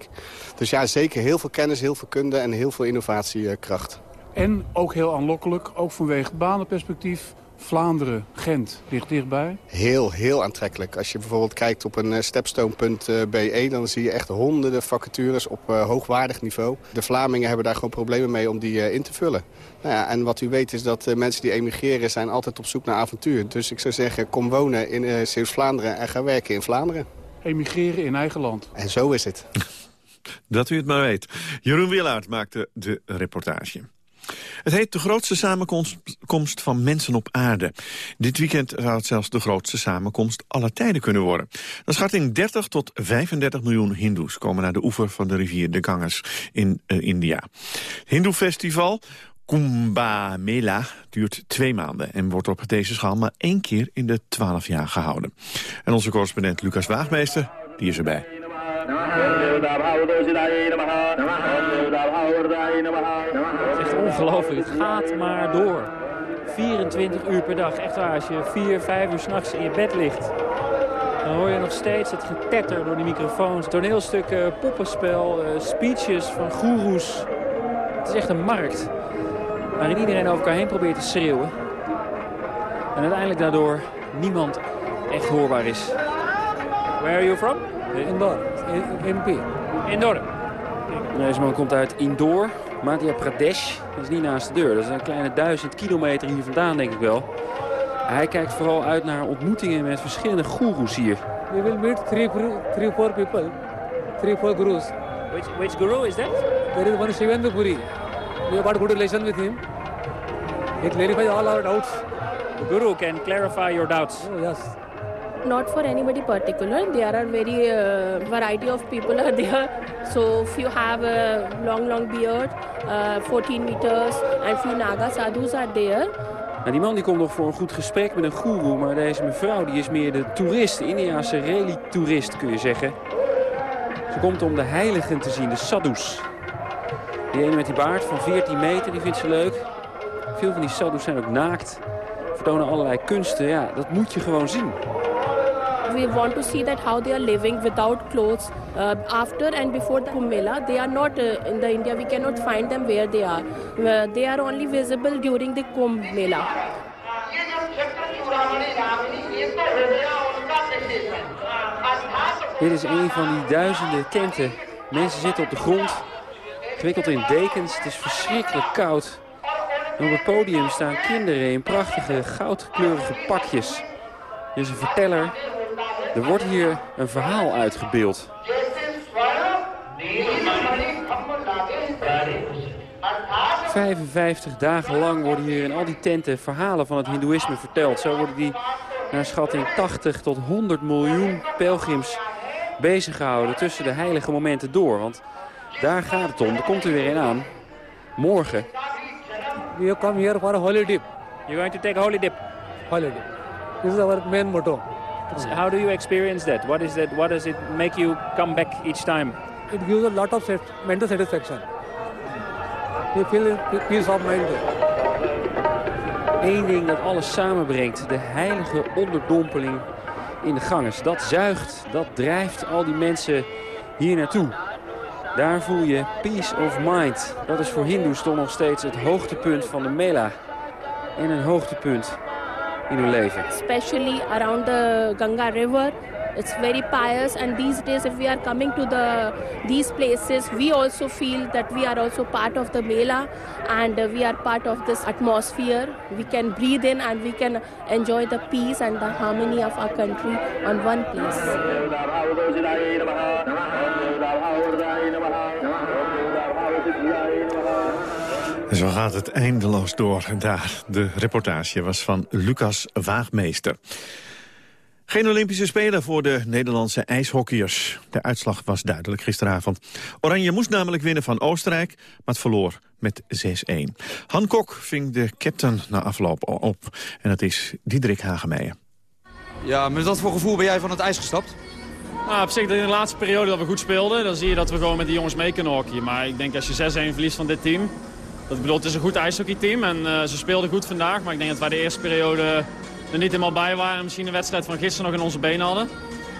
Dus ja, zeker heel veel kennis, heel veel kunde... En heel veel innovatiekracht. En ook heel aanlokkelijk, ook vanwege banenperspectief... Vlaanderen, Gent, ligt dichtbij? Heel, heel aantrekkelijk. Als je bijvoorbeeld kijkt op een stepstone.be... dan zie je echt honderden vacatures op uh, hoogwaardig niveau. De Vlamingen hebben daar gewoon problemen mee om die in te vullen. Nou ja, en wat u weet is dat mensen die emigreren... zijn altijd op zoek naar avontuur. Dus ik zou zeggen, kom wonen in Zeeuws-Vlaanderen... en ga werken in Vlaanderen. Emigreren in eigen land. En zo is het. Dat u het maar weet. Jeroen Willaert maakte de reportage. Het heet de grootste samenkomst van mensen op aarde. Dit weekend zou het zelfs de grootste samenkomst aller tijden kunnen worden. Naar schatting 30 tot 35 miljoen hindoes komen naar de oever van de rivier de Ganges in uh, India. Hindoe-festival Kumbh Mela duurt twee maanden en wordt op deze schaal maar één keer in de twaalf jaar gehouden. En onze correspondent Lucas Waagmeester, die is erbij. Het is echt ongelooflijk. Het gaat maar door. 24 uur per dag. Echt waar, als je 4, 5 uur s'nachts in je bed ligt... Dan hoor je nog steeds het getetter door die microfoons. Toneelstukken, poppenspel, uh, speeches van goeroes. Het is echt een markt waarin iedereen over elkaar heen probeert te schreeuwen. En uiteindelijk daardoor niemand echt hoorbaar is. Where are you from? Indore. MP. Indore. Deze man komt uit Indore, Madhya Pradesh. Dat is niet naast de deur. Dat is een kleine duizend kilometer hier vandaan, denk ik wel. Hij kijkt vooral uit naar ontmoetingen met verschillende goeroes hier. We will meet three, three four people. Three, four gurus. Which, which guru is that? There is one Shivendra Puri. We have got good relation with him. He clarifies all our doubts. The guru can clarify your doubts. Oh, yes. Not for anybody particular. There are very uh, variety of people are there. So if you have a long, long beard, uh, 14 meters, and few Naga sadhus are there. Nou, die man die komt nog voor een goed gesprek met een goeroe, maar deze mevrouw die is meer de toerist, Indiaanse rally-toerist kun je zeggen. Ze komt om de heiligen te zien, de sadhus. Die ene met die baard van 14 meter, die vindt ze leuk. Veel van die sadhus zijn ook naakt, vertonen allerlei kunsten. Ja, dat moet je gewoon zien. We want to see that how they are living without clothes uh, after and before the Kumbh. They are not uh, in the India. We cannot find them where they are. Uh, they are only visible during the Kumbh Mela. Dit is een van die duizenden tenten. Mensen zitten op de grond, gewikkeld in dekens. Het is verschrikkelijk koud. En op het podium staan kinderen in prachtige goudkleurige pakjes. Er is een verteller. Er wordt hier een verhaal uitgebeeld. 55 dagen lang worden hier in al die tenten verhalen van het hindoeïsme verteld. Zo worden die naar schatting 80 tot 100 miljoen pelgrims bezig gehouden tussen de heilige momenten door. Want daar gaat het om. Er komt er weer een aan. Morgen. We come here for a holy dip. You're going to take a holy dip? Holy dip. This is our main motto. How do you experience that? What is that? What does it make you come back each time? It gives a lot of mental satisfaction. You feel peace of mind. Eén ding dat alles samenbrengt. De heilige onderdompeling in de ganges. Dat zuigt, dat drijft al die mensen hier naartoe. Daar voel je peace of mind. Dat is voor hindoes toch nog steeds het hoogtepunt van de Mela. En een hoogtepunt in hun leven. Especially around the Ganga River. It's very pious and these days if we are coming to the these places we also feel that we are also part of the Mela and we are part of this atmosphere. We can breathe in and we can enjoy the peace and the harmony of our country on one place. Zo gaat het eindeloos door. Daar, de reportage was van Lucas Waagmeester. Geen Olympische Spelen voor de Nederlandse ijshockeyers. De uitslag was duidelijk gisteravond. Oranje moest namelijk winnen van Oostenrijk, maar het verloor met 6-1. Han Kok ving de captain na afloop op. En dat is Diederik Hagemeijer. Ja, met wat voor gevoel ben jij van het ijs gestapt? Nou, op zich in de laatste periode dat we goed speelden, dan zie je dat we gewoon met die jongens mee kunnen hockeyen. Maar ik denk als je 6-1 verliest van dit team, dat bedoelt, het is een goed ijshockeyteam en uh, ze speelden goed vandaag. Maar ik denk dat wij de eerste periode er niet helemaal bij waren. Misschien de wedstrijd van gisteren nog in onze benen hadden.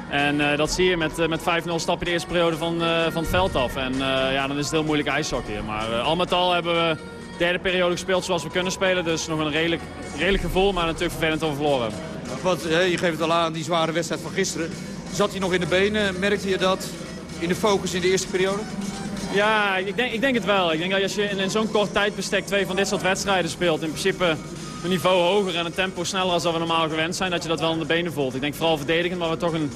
En uh, dat zie je met, uh, met 5-0 stappen de eerste periode van, van het veld af. En ja, dan is het heel moeilijk ijshockey. Maar al met al hebben we de derde periode gespeeld zoals we kunnen spelen. Dus nog een redelijk, redelijk gevoel, maar natuurlijk vervelend we verloren je geeft het al aan, die zware wedstrijd van gisteren. Zat hij nog in de benen? Merkte je dat in de focus in de eerste periode? Ja, ik denk, ik denk het wel. Ik denk dat als je in, zo'n kort tijdbestek twee van dit soort wedstrijden speelt... in principe een niveau hoger en een tempo sneller als we normaal gewend zijn... dat je dat wel in de benen voelt. Ik denk vooral verdedigend, maar we toch een,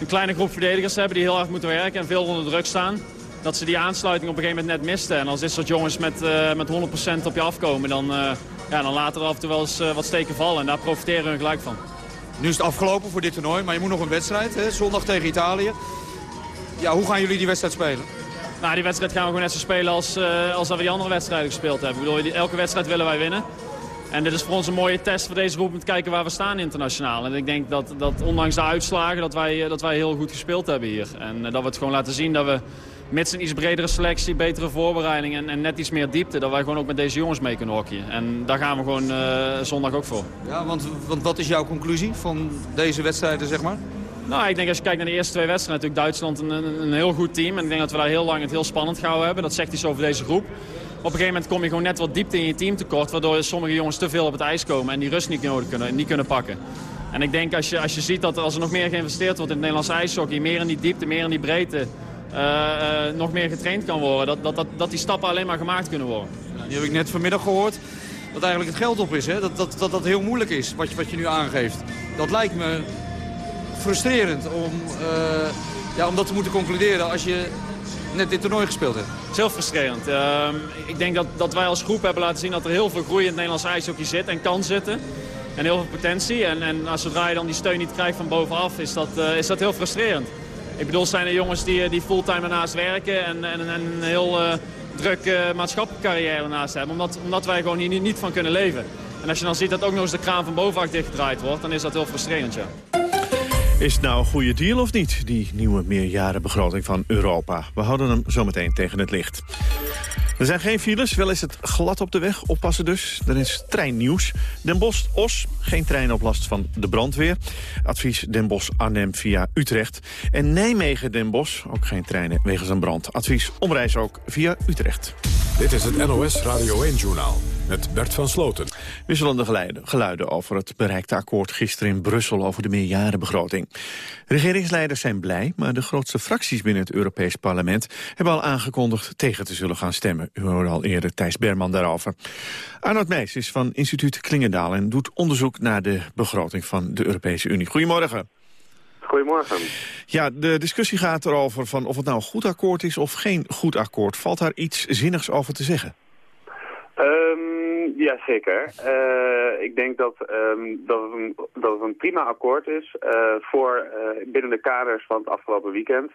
een kleine groep verdedigers hebben... die heel hard moeten werken en veel onder druk staan. Dat ze die aansluiting op een gegeven moment net misten. En als dit soort jongens met, uh, met 100% op je afkomen... dan, uh, ja, dan laten er af en toe wel eens uh, wat steken vallen. En daar profiteren we gelijk van. Nu is het afgelopen voor dit toernooi, maar je moet nog een wedstrijd. Hè? Zondag tegen Italië. Ja, hoe gaan jullie die wedstrijd spelen? Nou, die wedstrijd gaan we gewoon net zo spelen als, uh, als dat we die andere wedstrijden gespeeld hebben. Ik bedoel, elke wedstrijd willen wij winnen. En dit is voor ons een mooie test voor deze groep om te kijken waar we staan internationaal. En ik denk dat, dat ondanks de uitslagen dat wij, dat wij heel goed gespeeld hebben hier. En uh, dat we het gewoon laten zien dat we met een iets bredere selectie, betere voorbereiding en, net iets meer diepte... dat wij gewoon ook met deze jongens mee kunnen hockeyen. En daar gaan we gewoon zondag ook voor. Ja, want, want wat is jouw conclusie van deze wedstrijden, zeg maar? Nou, ik denk als je kijkt naar de eerste twee wedstrijden, natuurlijk Duitsland een, een, heel goed team. En ik denk dat we daar heel lang het heel spannend gehouden hebben. Dat zegt iets over deze groep. Op een gegeven moment kom je gewoon net wat diepte in je team tekort. Waardoor sommige jongens te veel op het ijs komen en die rust niet nodig kunnen, niet kunnen pakken. En ik denk als je, als je ziet dat als er nog meer geïnvesteerd wordt in het Nederlands ijshockey, meer in die diepte, meer in die breedte, uh, uh, nog meer getraind kan worden, dat, dat, dat, dat die stappen alleen maar gemaakt kunnen worden. Die heb ik net vanmiddag gehoord dat eigenlijk het geld op is. Hè? Dat, dat, dat dat heel moeilijk is, wat je, wat je nu aangeeft. Dat lijkt me frustrerend om, uh, ja, om dat te moeten concluderen als je net dit toernooi gespeeld hebt. Het is heel frustrerend. Uh, ik denk dat, dat wij als groep hebben laten zien dat er heel veel groei in het Nederlands ijshockey zit en kan zitten. En heel veel potentie. En, en als zodra je dan die steun niet krijgt van bovenaf, is dat, uh, is dat heel frustrerend. Ik bedoel, zijn er jongens die, die fulltime ernaast werken en, en, en een heel uh, drukke maatschappelijke carrière ernaast hebben. Omdat, omdat wij gewoon hier niet, niet van kunnen leven. En als je dan ziet dat ook nog eens de kraan van bovenaf dichtgedraaid wordt, dan is dat heel frustrerend, ja. Is het nou een goede deal of niet, die nieuwe meerjarenbegroting van Europa? We houden hem zometeen tegen het licht. Er zijn geen files, wel is het glad op de weg. Oppassen dus. Er is treinnieuws. Den Bosch-Os, geen trein op last van de brandweer. Advies Den Bosch-Arnhem via Utrecht. En Nijmegen-Den Bosch, ook geen treinen wegens een brand. Advies omreis ook via Utrecht. Dit is het NOS Radio 1-journaal met Bert van Sloten. Wisselende geluiden, over het bereikte akkoord gisteren in Brussel over de meerjarenbegroting. Regeringsleiders zijn blij, maar de grootste fracties binnen het Europees Parlement hebben al aangekondigd tegen te zullen gaan stemmen. U hoorde al eerder Thijs Berman daarover. Arnoud Meijs is van instituut Klingendaal en doet onderzoek naar de begroting van de Europese Unie. Goedemorgen. Goedemorgen. Ja, de discussie gaat erover van of het nou een goed akkoord is of geen goed akkoord. Valt daar iets zinnigs over te zeggen? Um, ja, zeker. Uh, ik denk dat, um, dat, het een, dat het een prima akkoord is uh, voor, uh, binnen de kaders van het afgelopen weekend.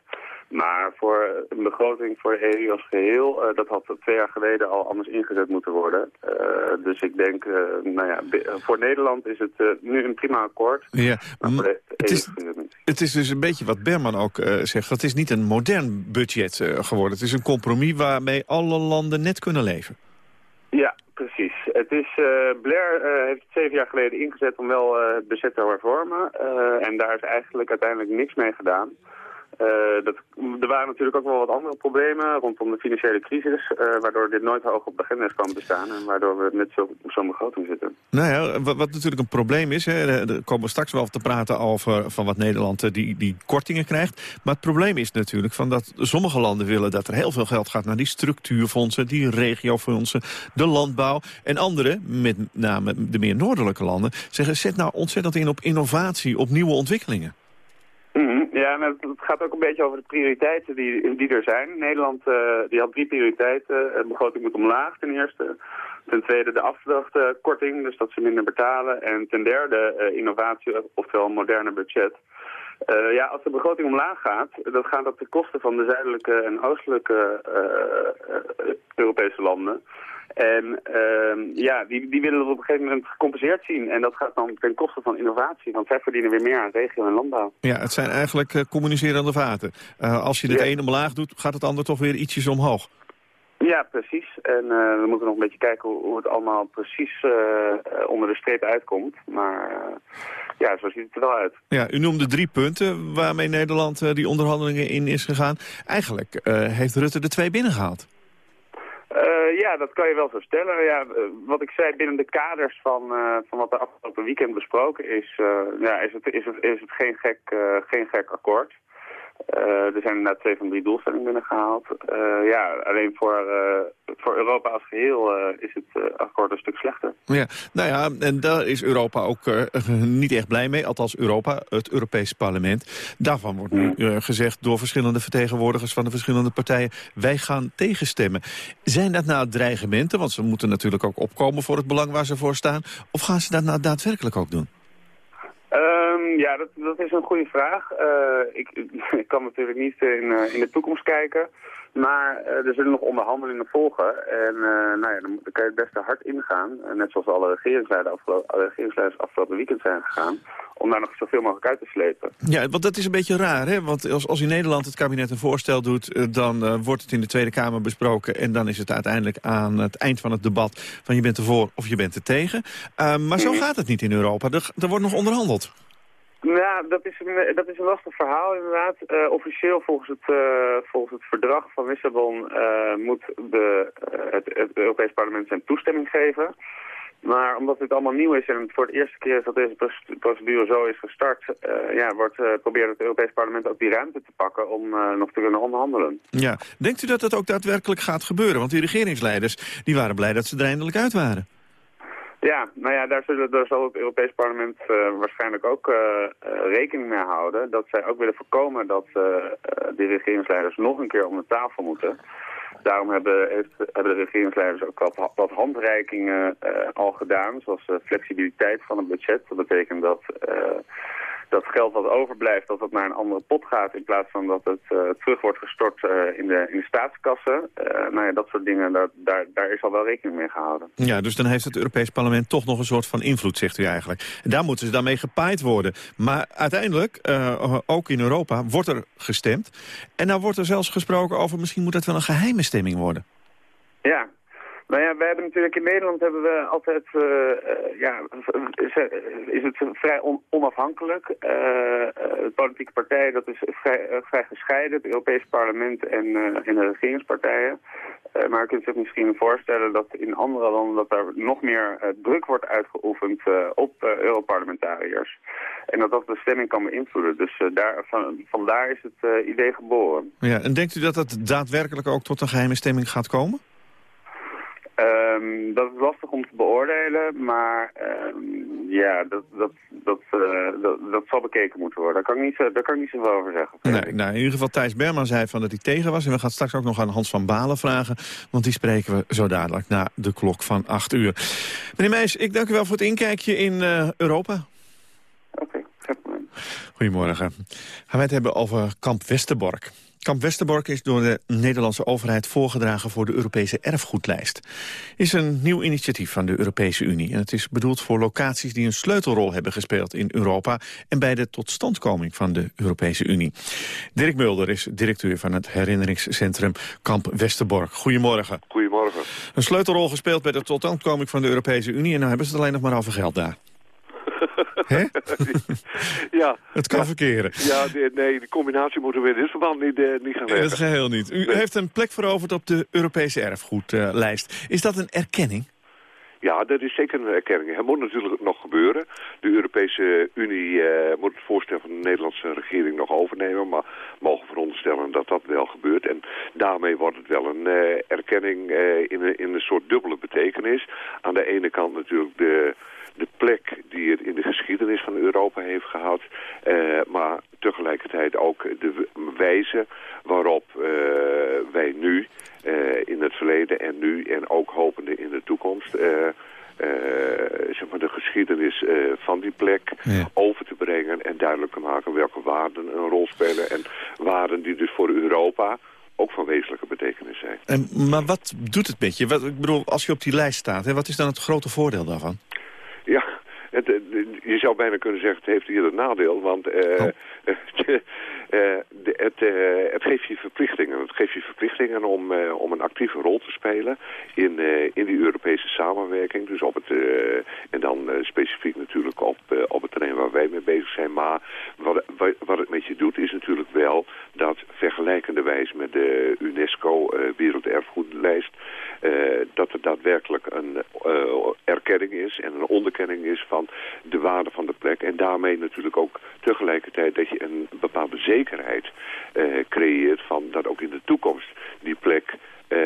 Maar voor een begroting voor EU als geheel, dat had twee jaar geleden al anders ingezet moeten worden. dus ik denk, nou ja, voor Nederland is het nu een prima akkoord. Ja, maar voor de het, is, het is dus een beetje wat Berman ook zegt. Het is niet een modern budget geworden. Het is een compromis waarmee alle landen net kunnen leven. Ja, precies. Het is, uh, Blair uh, heeft het zeven jaar geleden ingezet om wel uh, het bezet te hervormen. en daar is eigenlijk uiteindelijk niks mee gedaan. Dat, er waren natuurlijk ook wel wat andere problemen rondom de financiële crisis, waardoor dit nooit hoog op de agenda is komen te staan en waardoor we zo'n zo begroting zitten. Nou ja, wat, natuurlijk een probleem is, hè, er komen we straks wel te praten over van wat Nederland die, die kortingen krijgt. Maar het probleem is natuurlijk van dat sommige landen willen dat er heel veel geld gaat naar die structuurfondsen, die regiofondsen, de landbouw. En andere, met name de meer noordelijke landen, zeggen zet nou ontzettend in op innovatie, op nieuwe ontwikkelingen. Ja, het gaat ook een beetje over de prioriteiten die, die er zijn. Nederland uh, die had drie prioriteiten. De begroting moet omlaag ten eerste. Ten tweede de afdrachtkorting, dus dat ze minder betalen. En ten derde uh, innovatie, oftewel een moderne budget. Ja, als de begroting omlaag gaat, dan gaat dat ten koste van de zuidelijke en oostelijke Europese landen. En uh, ja, die, die willen dat op een gegeven moment gecompenseerd zien. En dat gaat dan ten koste van innovatie. Want zij verdienen weer meer aan regio en landbouw. Ja, het zijn eigenlijk uh, communicerende vaten. Uh, als je het ja. ene omlaag doet, gaat het ander toch weer ietsjes omhoog. Ja, precies. En uh, we moeten nog een beetje kijken hoe, hoe het allemaal precies onder de streep uitkomt. Maar ja, zo ziet het er wel uit. Ja, u noemde drie punten waarmee Nederland die onderhandelingen in is gegaan. Eigenlijk heeft Rutte de twee binnengehaald. Uh, ja, dat kan je wel zo stellen. Ja, wat ik zei, binnen de kaders van, uh, van wat de afgelopen weekend besproken is, ja, is, het, is, het, is het geen gek, geen gek akkoord. Er zijn inderdaad twee van drie doelstellingen binnengehaald. ja, alleen voor, voor Europa als geheel is het akkoord een stuk slechter. Ja, nou ja, en daar is Europa ook niet echt blij mee. Althans Europa, het Europees Parlement. Daarvan wordt nu gezegd door verschillende vertegenwoordigers van de verschillende partijen... wij gaan tegenstemmen. Zijn dat nou dreigementen? Want ze moeten natuurlijk ook opkomen voor het belang waar ze voor staan. Of gaan ze dat nou daadwerkelijk ook doen? Um, ja, dat, dat is een goede vraag. Uh, ik, ik kan natuurlijk niet in, uh, in de toekomst kijken. Maar uh, er zullen nog onderhandelingen volgen. En nou ja, dan, dan kan je het beste hard ingaan. net zoals alle regeringsleiders afgelopen, regeringsleiders afgelopen weekend zijn gegaan. Om daar nog zoveel mogelijk uit te slepen. Ja, want dat is een beetje raar. Hè? Want als, als in Nederland het kabinet een voorstel doet... dan wordt het in de Tweede Kamer besproken. En dan is het uiteindelijk aan het eind van het debat... van je bent ervoor of je bent er tegen. maar zo gaat het niet in Europa. Er, er wordt nog onderhandeld. Nou, dat is een, dat is een lastig verhaal inderdaad. Uh, officieel volgens het, uh, volgens het verdrag van Lissabon uh, moet de, het, Europees Parlement zijn toestemming geven. Maar omdat dit allemaal nieuw is en voor het eerste keer is dat deze procedure zo is gestart... ja, wordt, probeert het Europees Parlement ook die ruimte te pakken om nog te kunnen onderhandelen. Ja, denkt u dat dat ook daadwerkelijk gaat gebeuren? Want die regeringsleiders die waren blij dat ze er eindelijk uit waren. Ja, nou ja, daar, zullen, daar zal het Europees Parlement uh, waarschijnlijk ook uh, uh, rekening mee houden. Dat zij ook willen voorkomen dat de regeringsleiders nog een keer om de tafel moeten. Daarom hebben, heeft, hebben de regeringsleiders ook wat, wat handreikingen al gedaan. Zoals flexibiliteit van het budget. Dat betekent dat dat geld wat overblijft, dat het naar een andere pot gaat... in plaats van dat het uh, terug wordt gestort uh, in, de, in de staatskassen. Uh, nou ja, dat soort dingen, daar, daar, daar is al wel rekening mee gehouden. Ja, dus dan heeft het Europees Parlement toch nog een soort van invloed, zegt u eigenlijk. En daar moeten ze dan mee gepaaid worden. Maar uiteindelijk, ook in Europa, wordt er gestemd. En nou wordt er zelfs gesproken over... misschien moet dat wel een geheime stemming worden. Ja, nou ja, wij hebben natuurlijk in Nederland hebben we altijd, uh, ja, is het vrij onafhankelijk. De politieke partij, dat is vrij, vrij gescheiden, het Europees parlement en, en de regeringspartijen. maar je kunt zich misschien voorstellen dat in andere landen dat er nog meer druk wordt uitgeoefend op Europarlementariërs. En dat dat de stemming kan beïnvloeden. Dus daar, van, vandaar is het idee geboren. Ja, en denkt u dat dat daadwerkelijk ook tot een geheime stemming gaat komen? Um, dat is lastig om te beoordelen, maar um, ja, dat, dat, dat, uh, dat, dat, zal bekeken moeten worden. Daar kan ik niet, daar kan ik niet zoveel over zeggen. Nee, nou, in ieder geval Thijs Berman zei van dat hij tegen was. En we gaan straks ook nog aan Hans van Balen vragen. Want die spreken we zo dadelijk na de klok van 8 uur. Meneer Meijs, ik dank u wel voor het inkijkje in uh, Europa. Oké, okay, Goedemorgen. Gaan wij het hebben over kamp Westerbork. Kamp Westerbork is door de Nederlandse overheid voorgedragen voor de Europese erfgoedlijst. is een nieuw initiatief van de Europese Unie. En het is bedoeld voor locaties die een sleutelrol hebben gespeeld in Europa... en bij de totstandkoming van de Europese Unie. Dirk Mulder is directeur van het herinneringscentrum Kamp Westerbork. Goedemorgen. Goedemorgen. Een sleutelrol gespeeld bij de totstandkoming van de Europese Unie... en nu hebben ze het alleen nog maar over geld daar. ja. Het kan verkeren. Ja, nee, die combinatie moeten we in dit verband niet, uh, niet gaan werken. dat geheel niet. U heeft een plek veroverd op de Europese erfgoedlijst. is dat een erkenning? Ja, dat is zeker een erkenning. Het moet natuurlijk nog gebeuren. De Europese Unie uh, moet het voorstel van de Nederlandse regering nog overnemen. Maar mogen veronderstellen dat dat wel gebeurt. En daarmee wordt het wel een uh, erkenning in, een, in een soort dubbele betekenis. Aan de ene kant natuurlijk de de plek die het in de geschiedenis van Europa heeft gehad. Uh, maar tegelijkertijd ook de wijze waarop uh, wij nu uh, in het verleden en nu en ook hopende in de toekomst... zeg maar de geschiedenis van die plek ja. over te brengen en duidelijk te maken welke waarden een rol spelen. En waarden die dus voor Europa ook van wezenlijke betekenis zijn. En, maar wat doet het met je? Wat, ik bedoel, als je op die lijst staat, hè, wat is dan het grote voordeel daarvan? didn't Je zou bijna kunnen zeggen, het heeft hier een nadeel, want uh, oh. uh, het, uh, het, geeft je verplichtingen. Het geeft je verplichtingen om, om een actieve rol te spelen in, in die Europese samenwerking. Dus op het, en dan specifiek natuurlijk op, op het terrein waar wij mee bezig zijn. Maar wat, wat het met je doet is natuurlijk wel dat vergelijkende wijze met de UNESCO Werelderfgoedlijst... dat er daadwerkelijk een erkenning is en een onderkenning is van de waarde van de plek. En daarmee natuurlijk ook tegelijkertijd dat je een bepaalde zekerheid uh, creëert van dat ook in de toekomst die plek uh,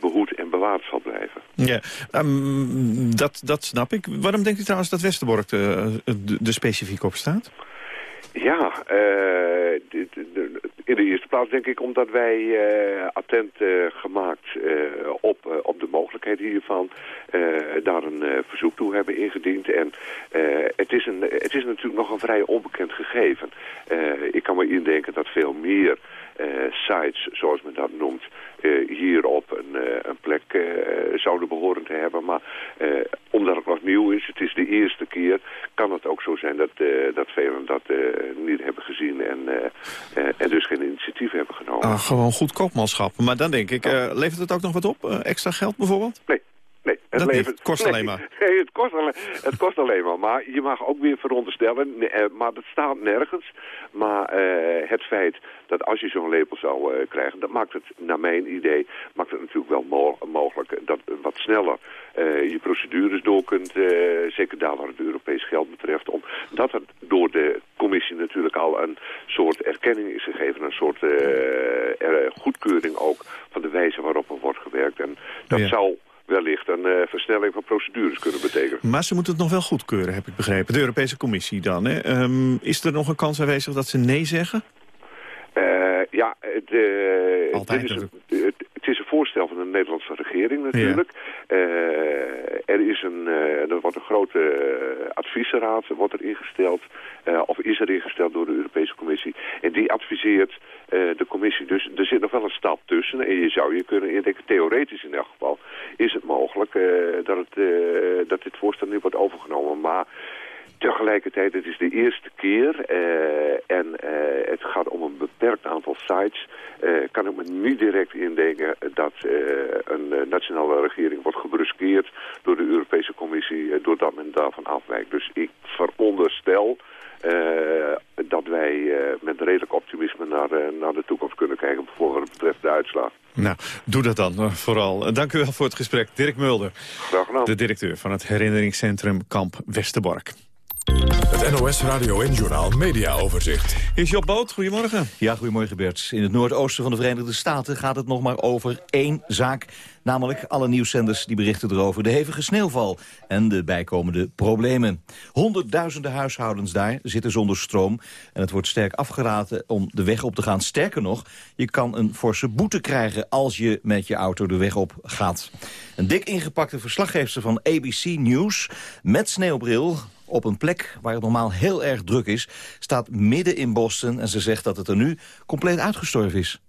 behoed en bewaard zal blijven. Ja, um, dat, dat snap ik. Waarom denkt u trouwens dat Westerbork de, de, de specifiek op staat? Ja, uh, in de eerste plaats denk ik omdat wij uh, attent uh, gemaakt op, op de mogelijkheid hiervan daar een verzoek toe hebben ingediend. En het, is een, het is natuurlijk nog een vrij onbekend gegeven. ik kan me indenken dat veel meer sites, zoals men dat noemt, hier op een, een plek zouden behoren te hebben. Maar omdat het nog nieuw is, het is de eerste keer, kan het ook zo zijn dat, dat velen dat niet hebben gezien en, en dus geen initiatief hebben genomen. Ah, gewoon goed koopmanschap. Maar dan denk ik, levert het ook nog wat op? Extra geld bijvoorbeeld? Nee. Nee, Het Dat niet. levert- Kost nee, alleen maar. Nee, het kost, alleen, het kost alleen maar. Maar je mag ook weer veronderstellen, eh, maar dat staat nergens. Maar eh, het feit dat als je zo'n lepel zou eh, krijgen, dat maakt het, naar mijn idee, maakt het natuurlijk wel mo- mogelijk dat wat sneller je procedures door kunt, zeker daar waar het Europees geld betreft, omdat het door de commissie natuurlijk al een soort erkenning is gegeven, een soort er- goedkeuring ook van de wijze waarop er wordt gewerkt. En dat Ja. zou wellicht een eh, versnelling van procedures kunnen betekenen. Maar ze moeten het nog wel goedkeuren, heb ik begrepen. De Europese Commissie dan. Hè? Ehm, is er nog een kans aanwezig dat ze nee zeggen? Eh, ja, het, eh, Altijd dit is voorstel van de Nederlandse regering natuurlijk. Eh, er, is een, eh, er wordt een grote eh, adviesraad wordt er ingesteld, of is er ingesteld door de Europese Commissie. En die adviseert de commissie, dus er zit nog wel een stap tussen. En je zou je kunnen indenken, theoretisch in elk geval, is het mogelijk dat, het, dat dit voorstel nu wordt overgenomen. Maar Tegelijkertijd, het is de eerste keer eh, en eh, het gaat om een beperkt aantal sites. Eh, kan ik me niet direct indenken dat een nationale regering wordt gebruskeerd door de Europese Commissie doordat men daarvan afwijkt. Dus ik veronderstel dat wij met redelijk optimisme naar, naar de toekomst kunnen kijken voor wat betreft de uitslag. Nou, doe dat dan vooral. Dank u wel voor het gesprek. Dirk Mulder, Graag gedaan. de directeur van het herinneringscentrum Kamp Westerbork. Het NOS Radio en Journal Media Overzicht. Is Job Boot, goedemorgen. Ja, goedemorgen Bert. In het noordoosten van de Verenigde Staten gaat het nog maar over één zaak. Namelijk alle nieuwszenders die berichten erover de hevige sneeuwval en de bijkomende problemen. Honderdduizenden huishoudens daar zitten zonder stroom. En het wordt sterk afgeraden om de weg op te gaan. Sterker nog, je kan een forse boete krijgen als je met je auto de weg op gaat. Een dik ingepakte verslaggeefster van ABC News met sneeuwbril op een plek waar het normaal heel erg druk is... staat midden in Boston en ze zegt dat het er nu compleet uitgestorven is.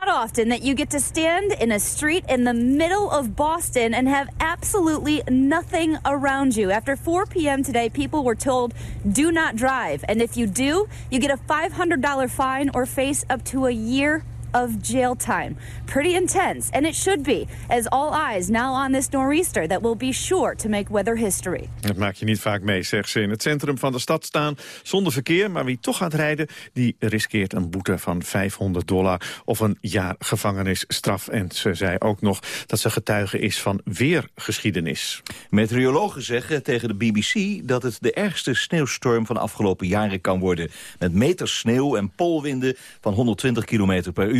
Not often that you get to stand in a street in the middle of Boston and have absolutely nothing around you. After 4 p.m. today, people were told do not drive. And if you do, you get a $500 fine or face up to a year of jail time. Pretty intense, and it should be, as all eyes now on this nor'easter that will be sure to make weather history. Dat maak je niet vaak mee, zegt ze. In het centrum van de stad staan zonder verkeer... maar wie toch gaat rijden, die riskeert een boete van 500 dollar... of een jaar gevangenisstraf. En ze zei ook nog dat ze getuige is van weergeschiedenis. Meteorologen zeggen tegen de BBC dat het de ergste sneeuwstorm van de afgelopen jaren kan worden. Met meters sneeuw en polwinden van 120 km per uur.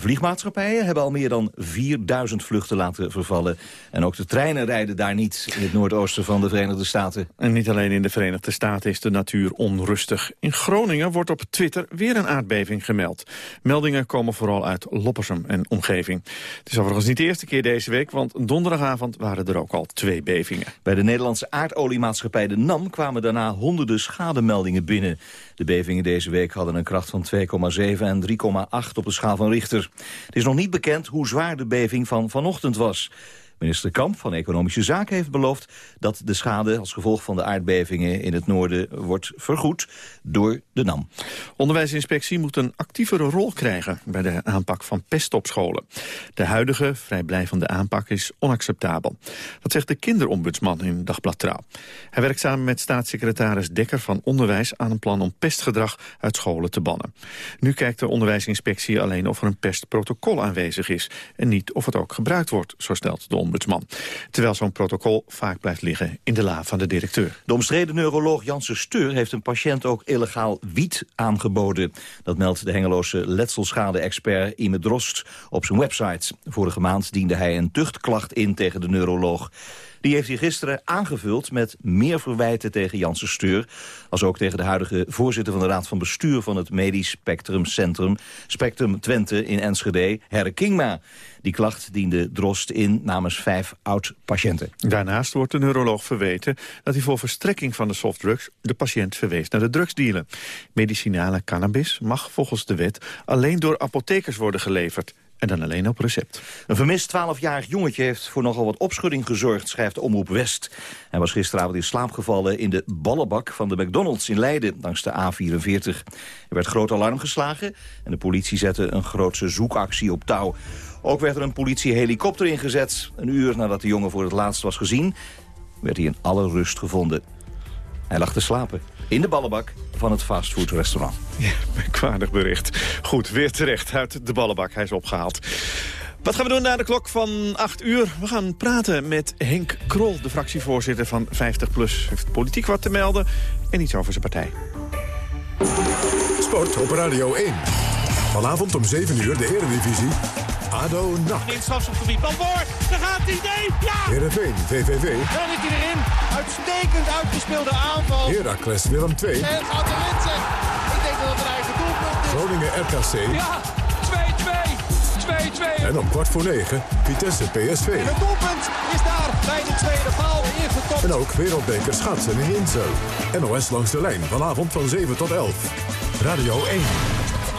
Vliegmaatschappijen hebben al meer dan 4000 vluchten laten vervallen. En ook de treinen rijden daar niet in het noordoosten van de Verenigde Staten. En niet alleen in de Verenigde Staten is de natuur onrustig. In Groningen wordt op Twitter weer een aardbeving gemeld. Meldingen komen vooral uit Loppersum en omgeving. Het is overigens niet de eerste keer deze week, want donderdagavond waren er ook al twee bevingen. Bij de Nederlandse aardoliemaatschappij de NAM kwamen daarna honderden schademeldingen binnen. De bevingen deze week hadden een kracht van 2,7 en 3,8 op de schaal van Richter. Het is nog niet bekend hoe zwaar de beving van vanochtend was. Minister Kamp van Economische Zaken heeft beloofd dat de schade als gevolg van de aardbevingen in het noorden wordt vergoed door de NAM. Onderwijsinspectie moet een actievere rol krijgen bij de aanpak van pest op scholen. De huidige vrijblijvende aanpak is onacceptabel. Dat zegt de kinderombudsman in Dagblad Trouw. Hij werkt samen met staatssecretaris Dekker van Onderwijs aan een plan om pestgedrag uit scholen te bannen. Nu kijkt de onderwijsinspectie alleen of er een pestprotocol aanwezig is en niet of het ook gebruikt wordt, zo stelt de Terwijl zo'n protocol vaak blijft liggen in de la van de directeur. De omstreden neuroloog Janssen Steur heeft een patiënt ook illegaal wiet aangeboden. Dat meldt de Hengeloze letselschade-expert Ime Drost op zijn website. Vorige maand diende hij een tuchtklacht in tegen de neuroloog. Die heeft hij gisteren aangevuld met meer verwijten tegen Janssen Steur... als ook tegen de huidige voorzitter van de Raad van Bestuur... van het Medisch Spectrum Centrum, Spectrum Twente in Enschede, Herre Kingma. Die klacht diende Drost in namens vijf oud-patiënten. Daarnaast wordt de neuroloog verweten dat hij voor verstrekking van de softdrugs de patiënt verwees naar de drugsdealer. Medicinale cannabis mag volgens de wet alleen door apothekers worden geleverd En dan alleen op recept. Een vermist 12-jarig jongetje heeft voor nogal wat opschudding gezorgd, schrijft Omroep West. Hij was gisteravond in slaap gevallen in de ballenbak van de McDonald's in Leiden, langs de A44. Er werd groot alarm geslagen en de politie zette een grootse zoekactie op touw. Ook werd er een politiehelikopter ingezet. Een uur nadat de jongen voor het laatst was gezien, werd hij in alle rust gevonden. Hij lag te slapen in de ballenbak van het fastfoodrestaurant. Ja, merkwaardig bericht. Goed, weer terecht uit de ballenbak. Hij is opgehaald. Wat gaan we doen na de klok van 8 uur? We gaan praten met Henk Krol, de fractievoorzitter van 50PLUS. Heeft politiek wat te melden en iets over zijn partij. Sport op Radio 1. Vanavond om 7 uur de Eredivisie. ADO NAC. In strafschopgebied. Van voor. Daar gaat hij. Nee. Ja. Heerenveen, VVV. Dan is hij erin. Uitstekend uitgespeelde aanval. Heracles Willem 2. En gaat de Linsen. Ik denk dat het een eigen doelpunt is. Groningen RKC. Ja. 2-2. 2-2. En om kwart voor 9 Vitesse PSV. En het doelpunt is daar bij de tweede paal ingekopt. En ook wereldbeker schaatsen in Insel. NOS langs de lijn vanavond van 7 tot 11. Radio 1.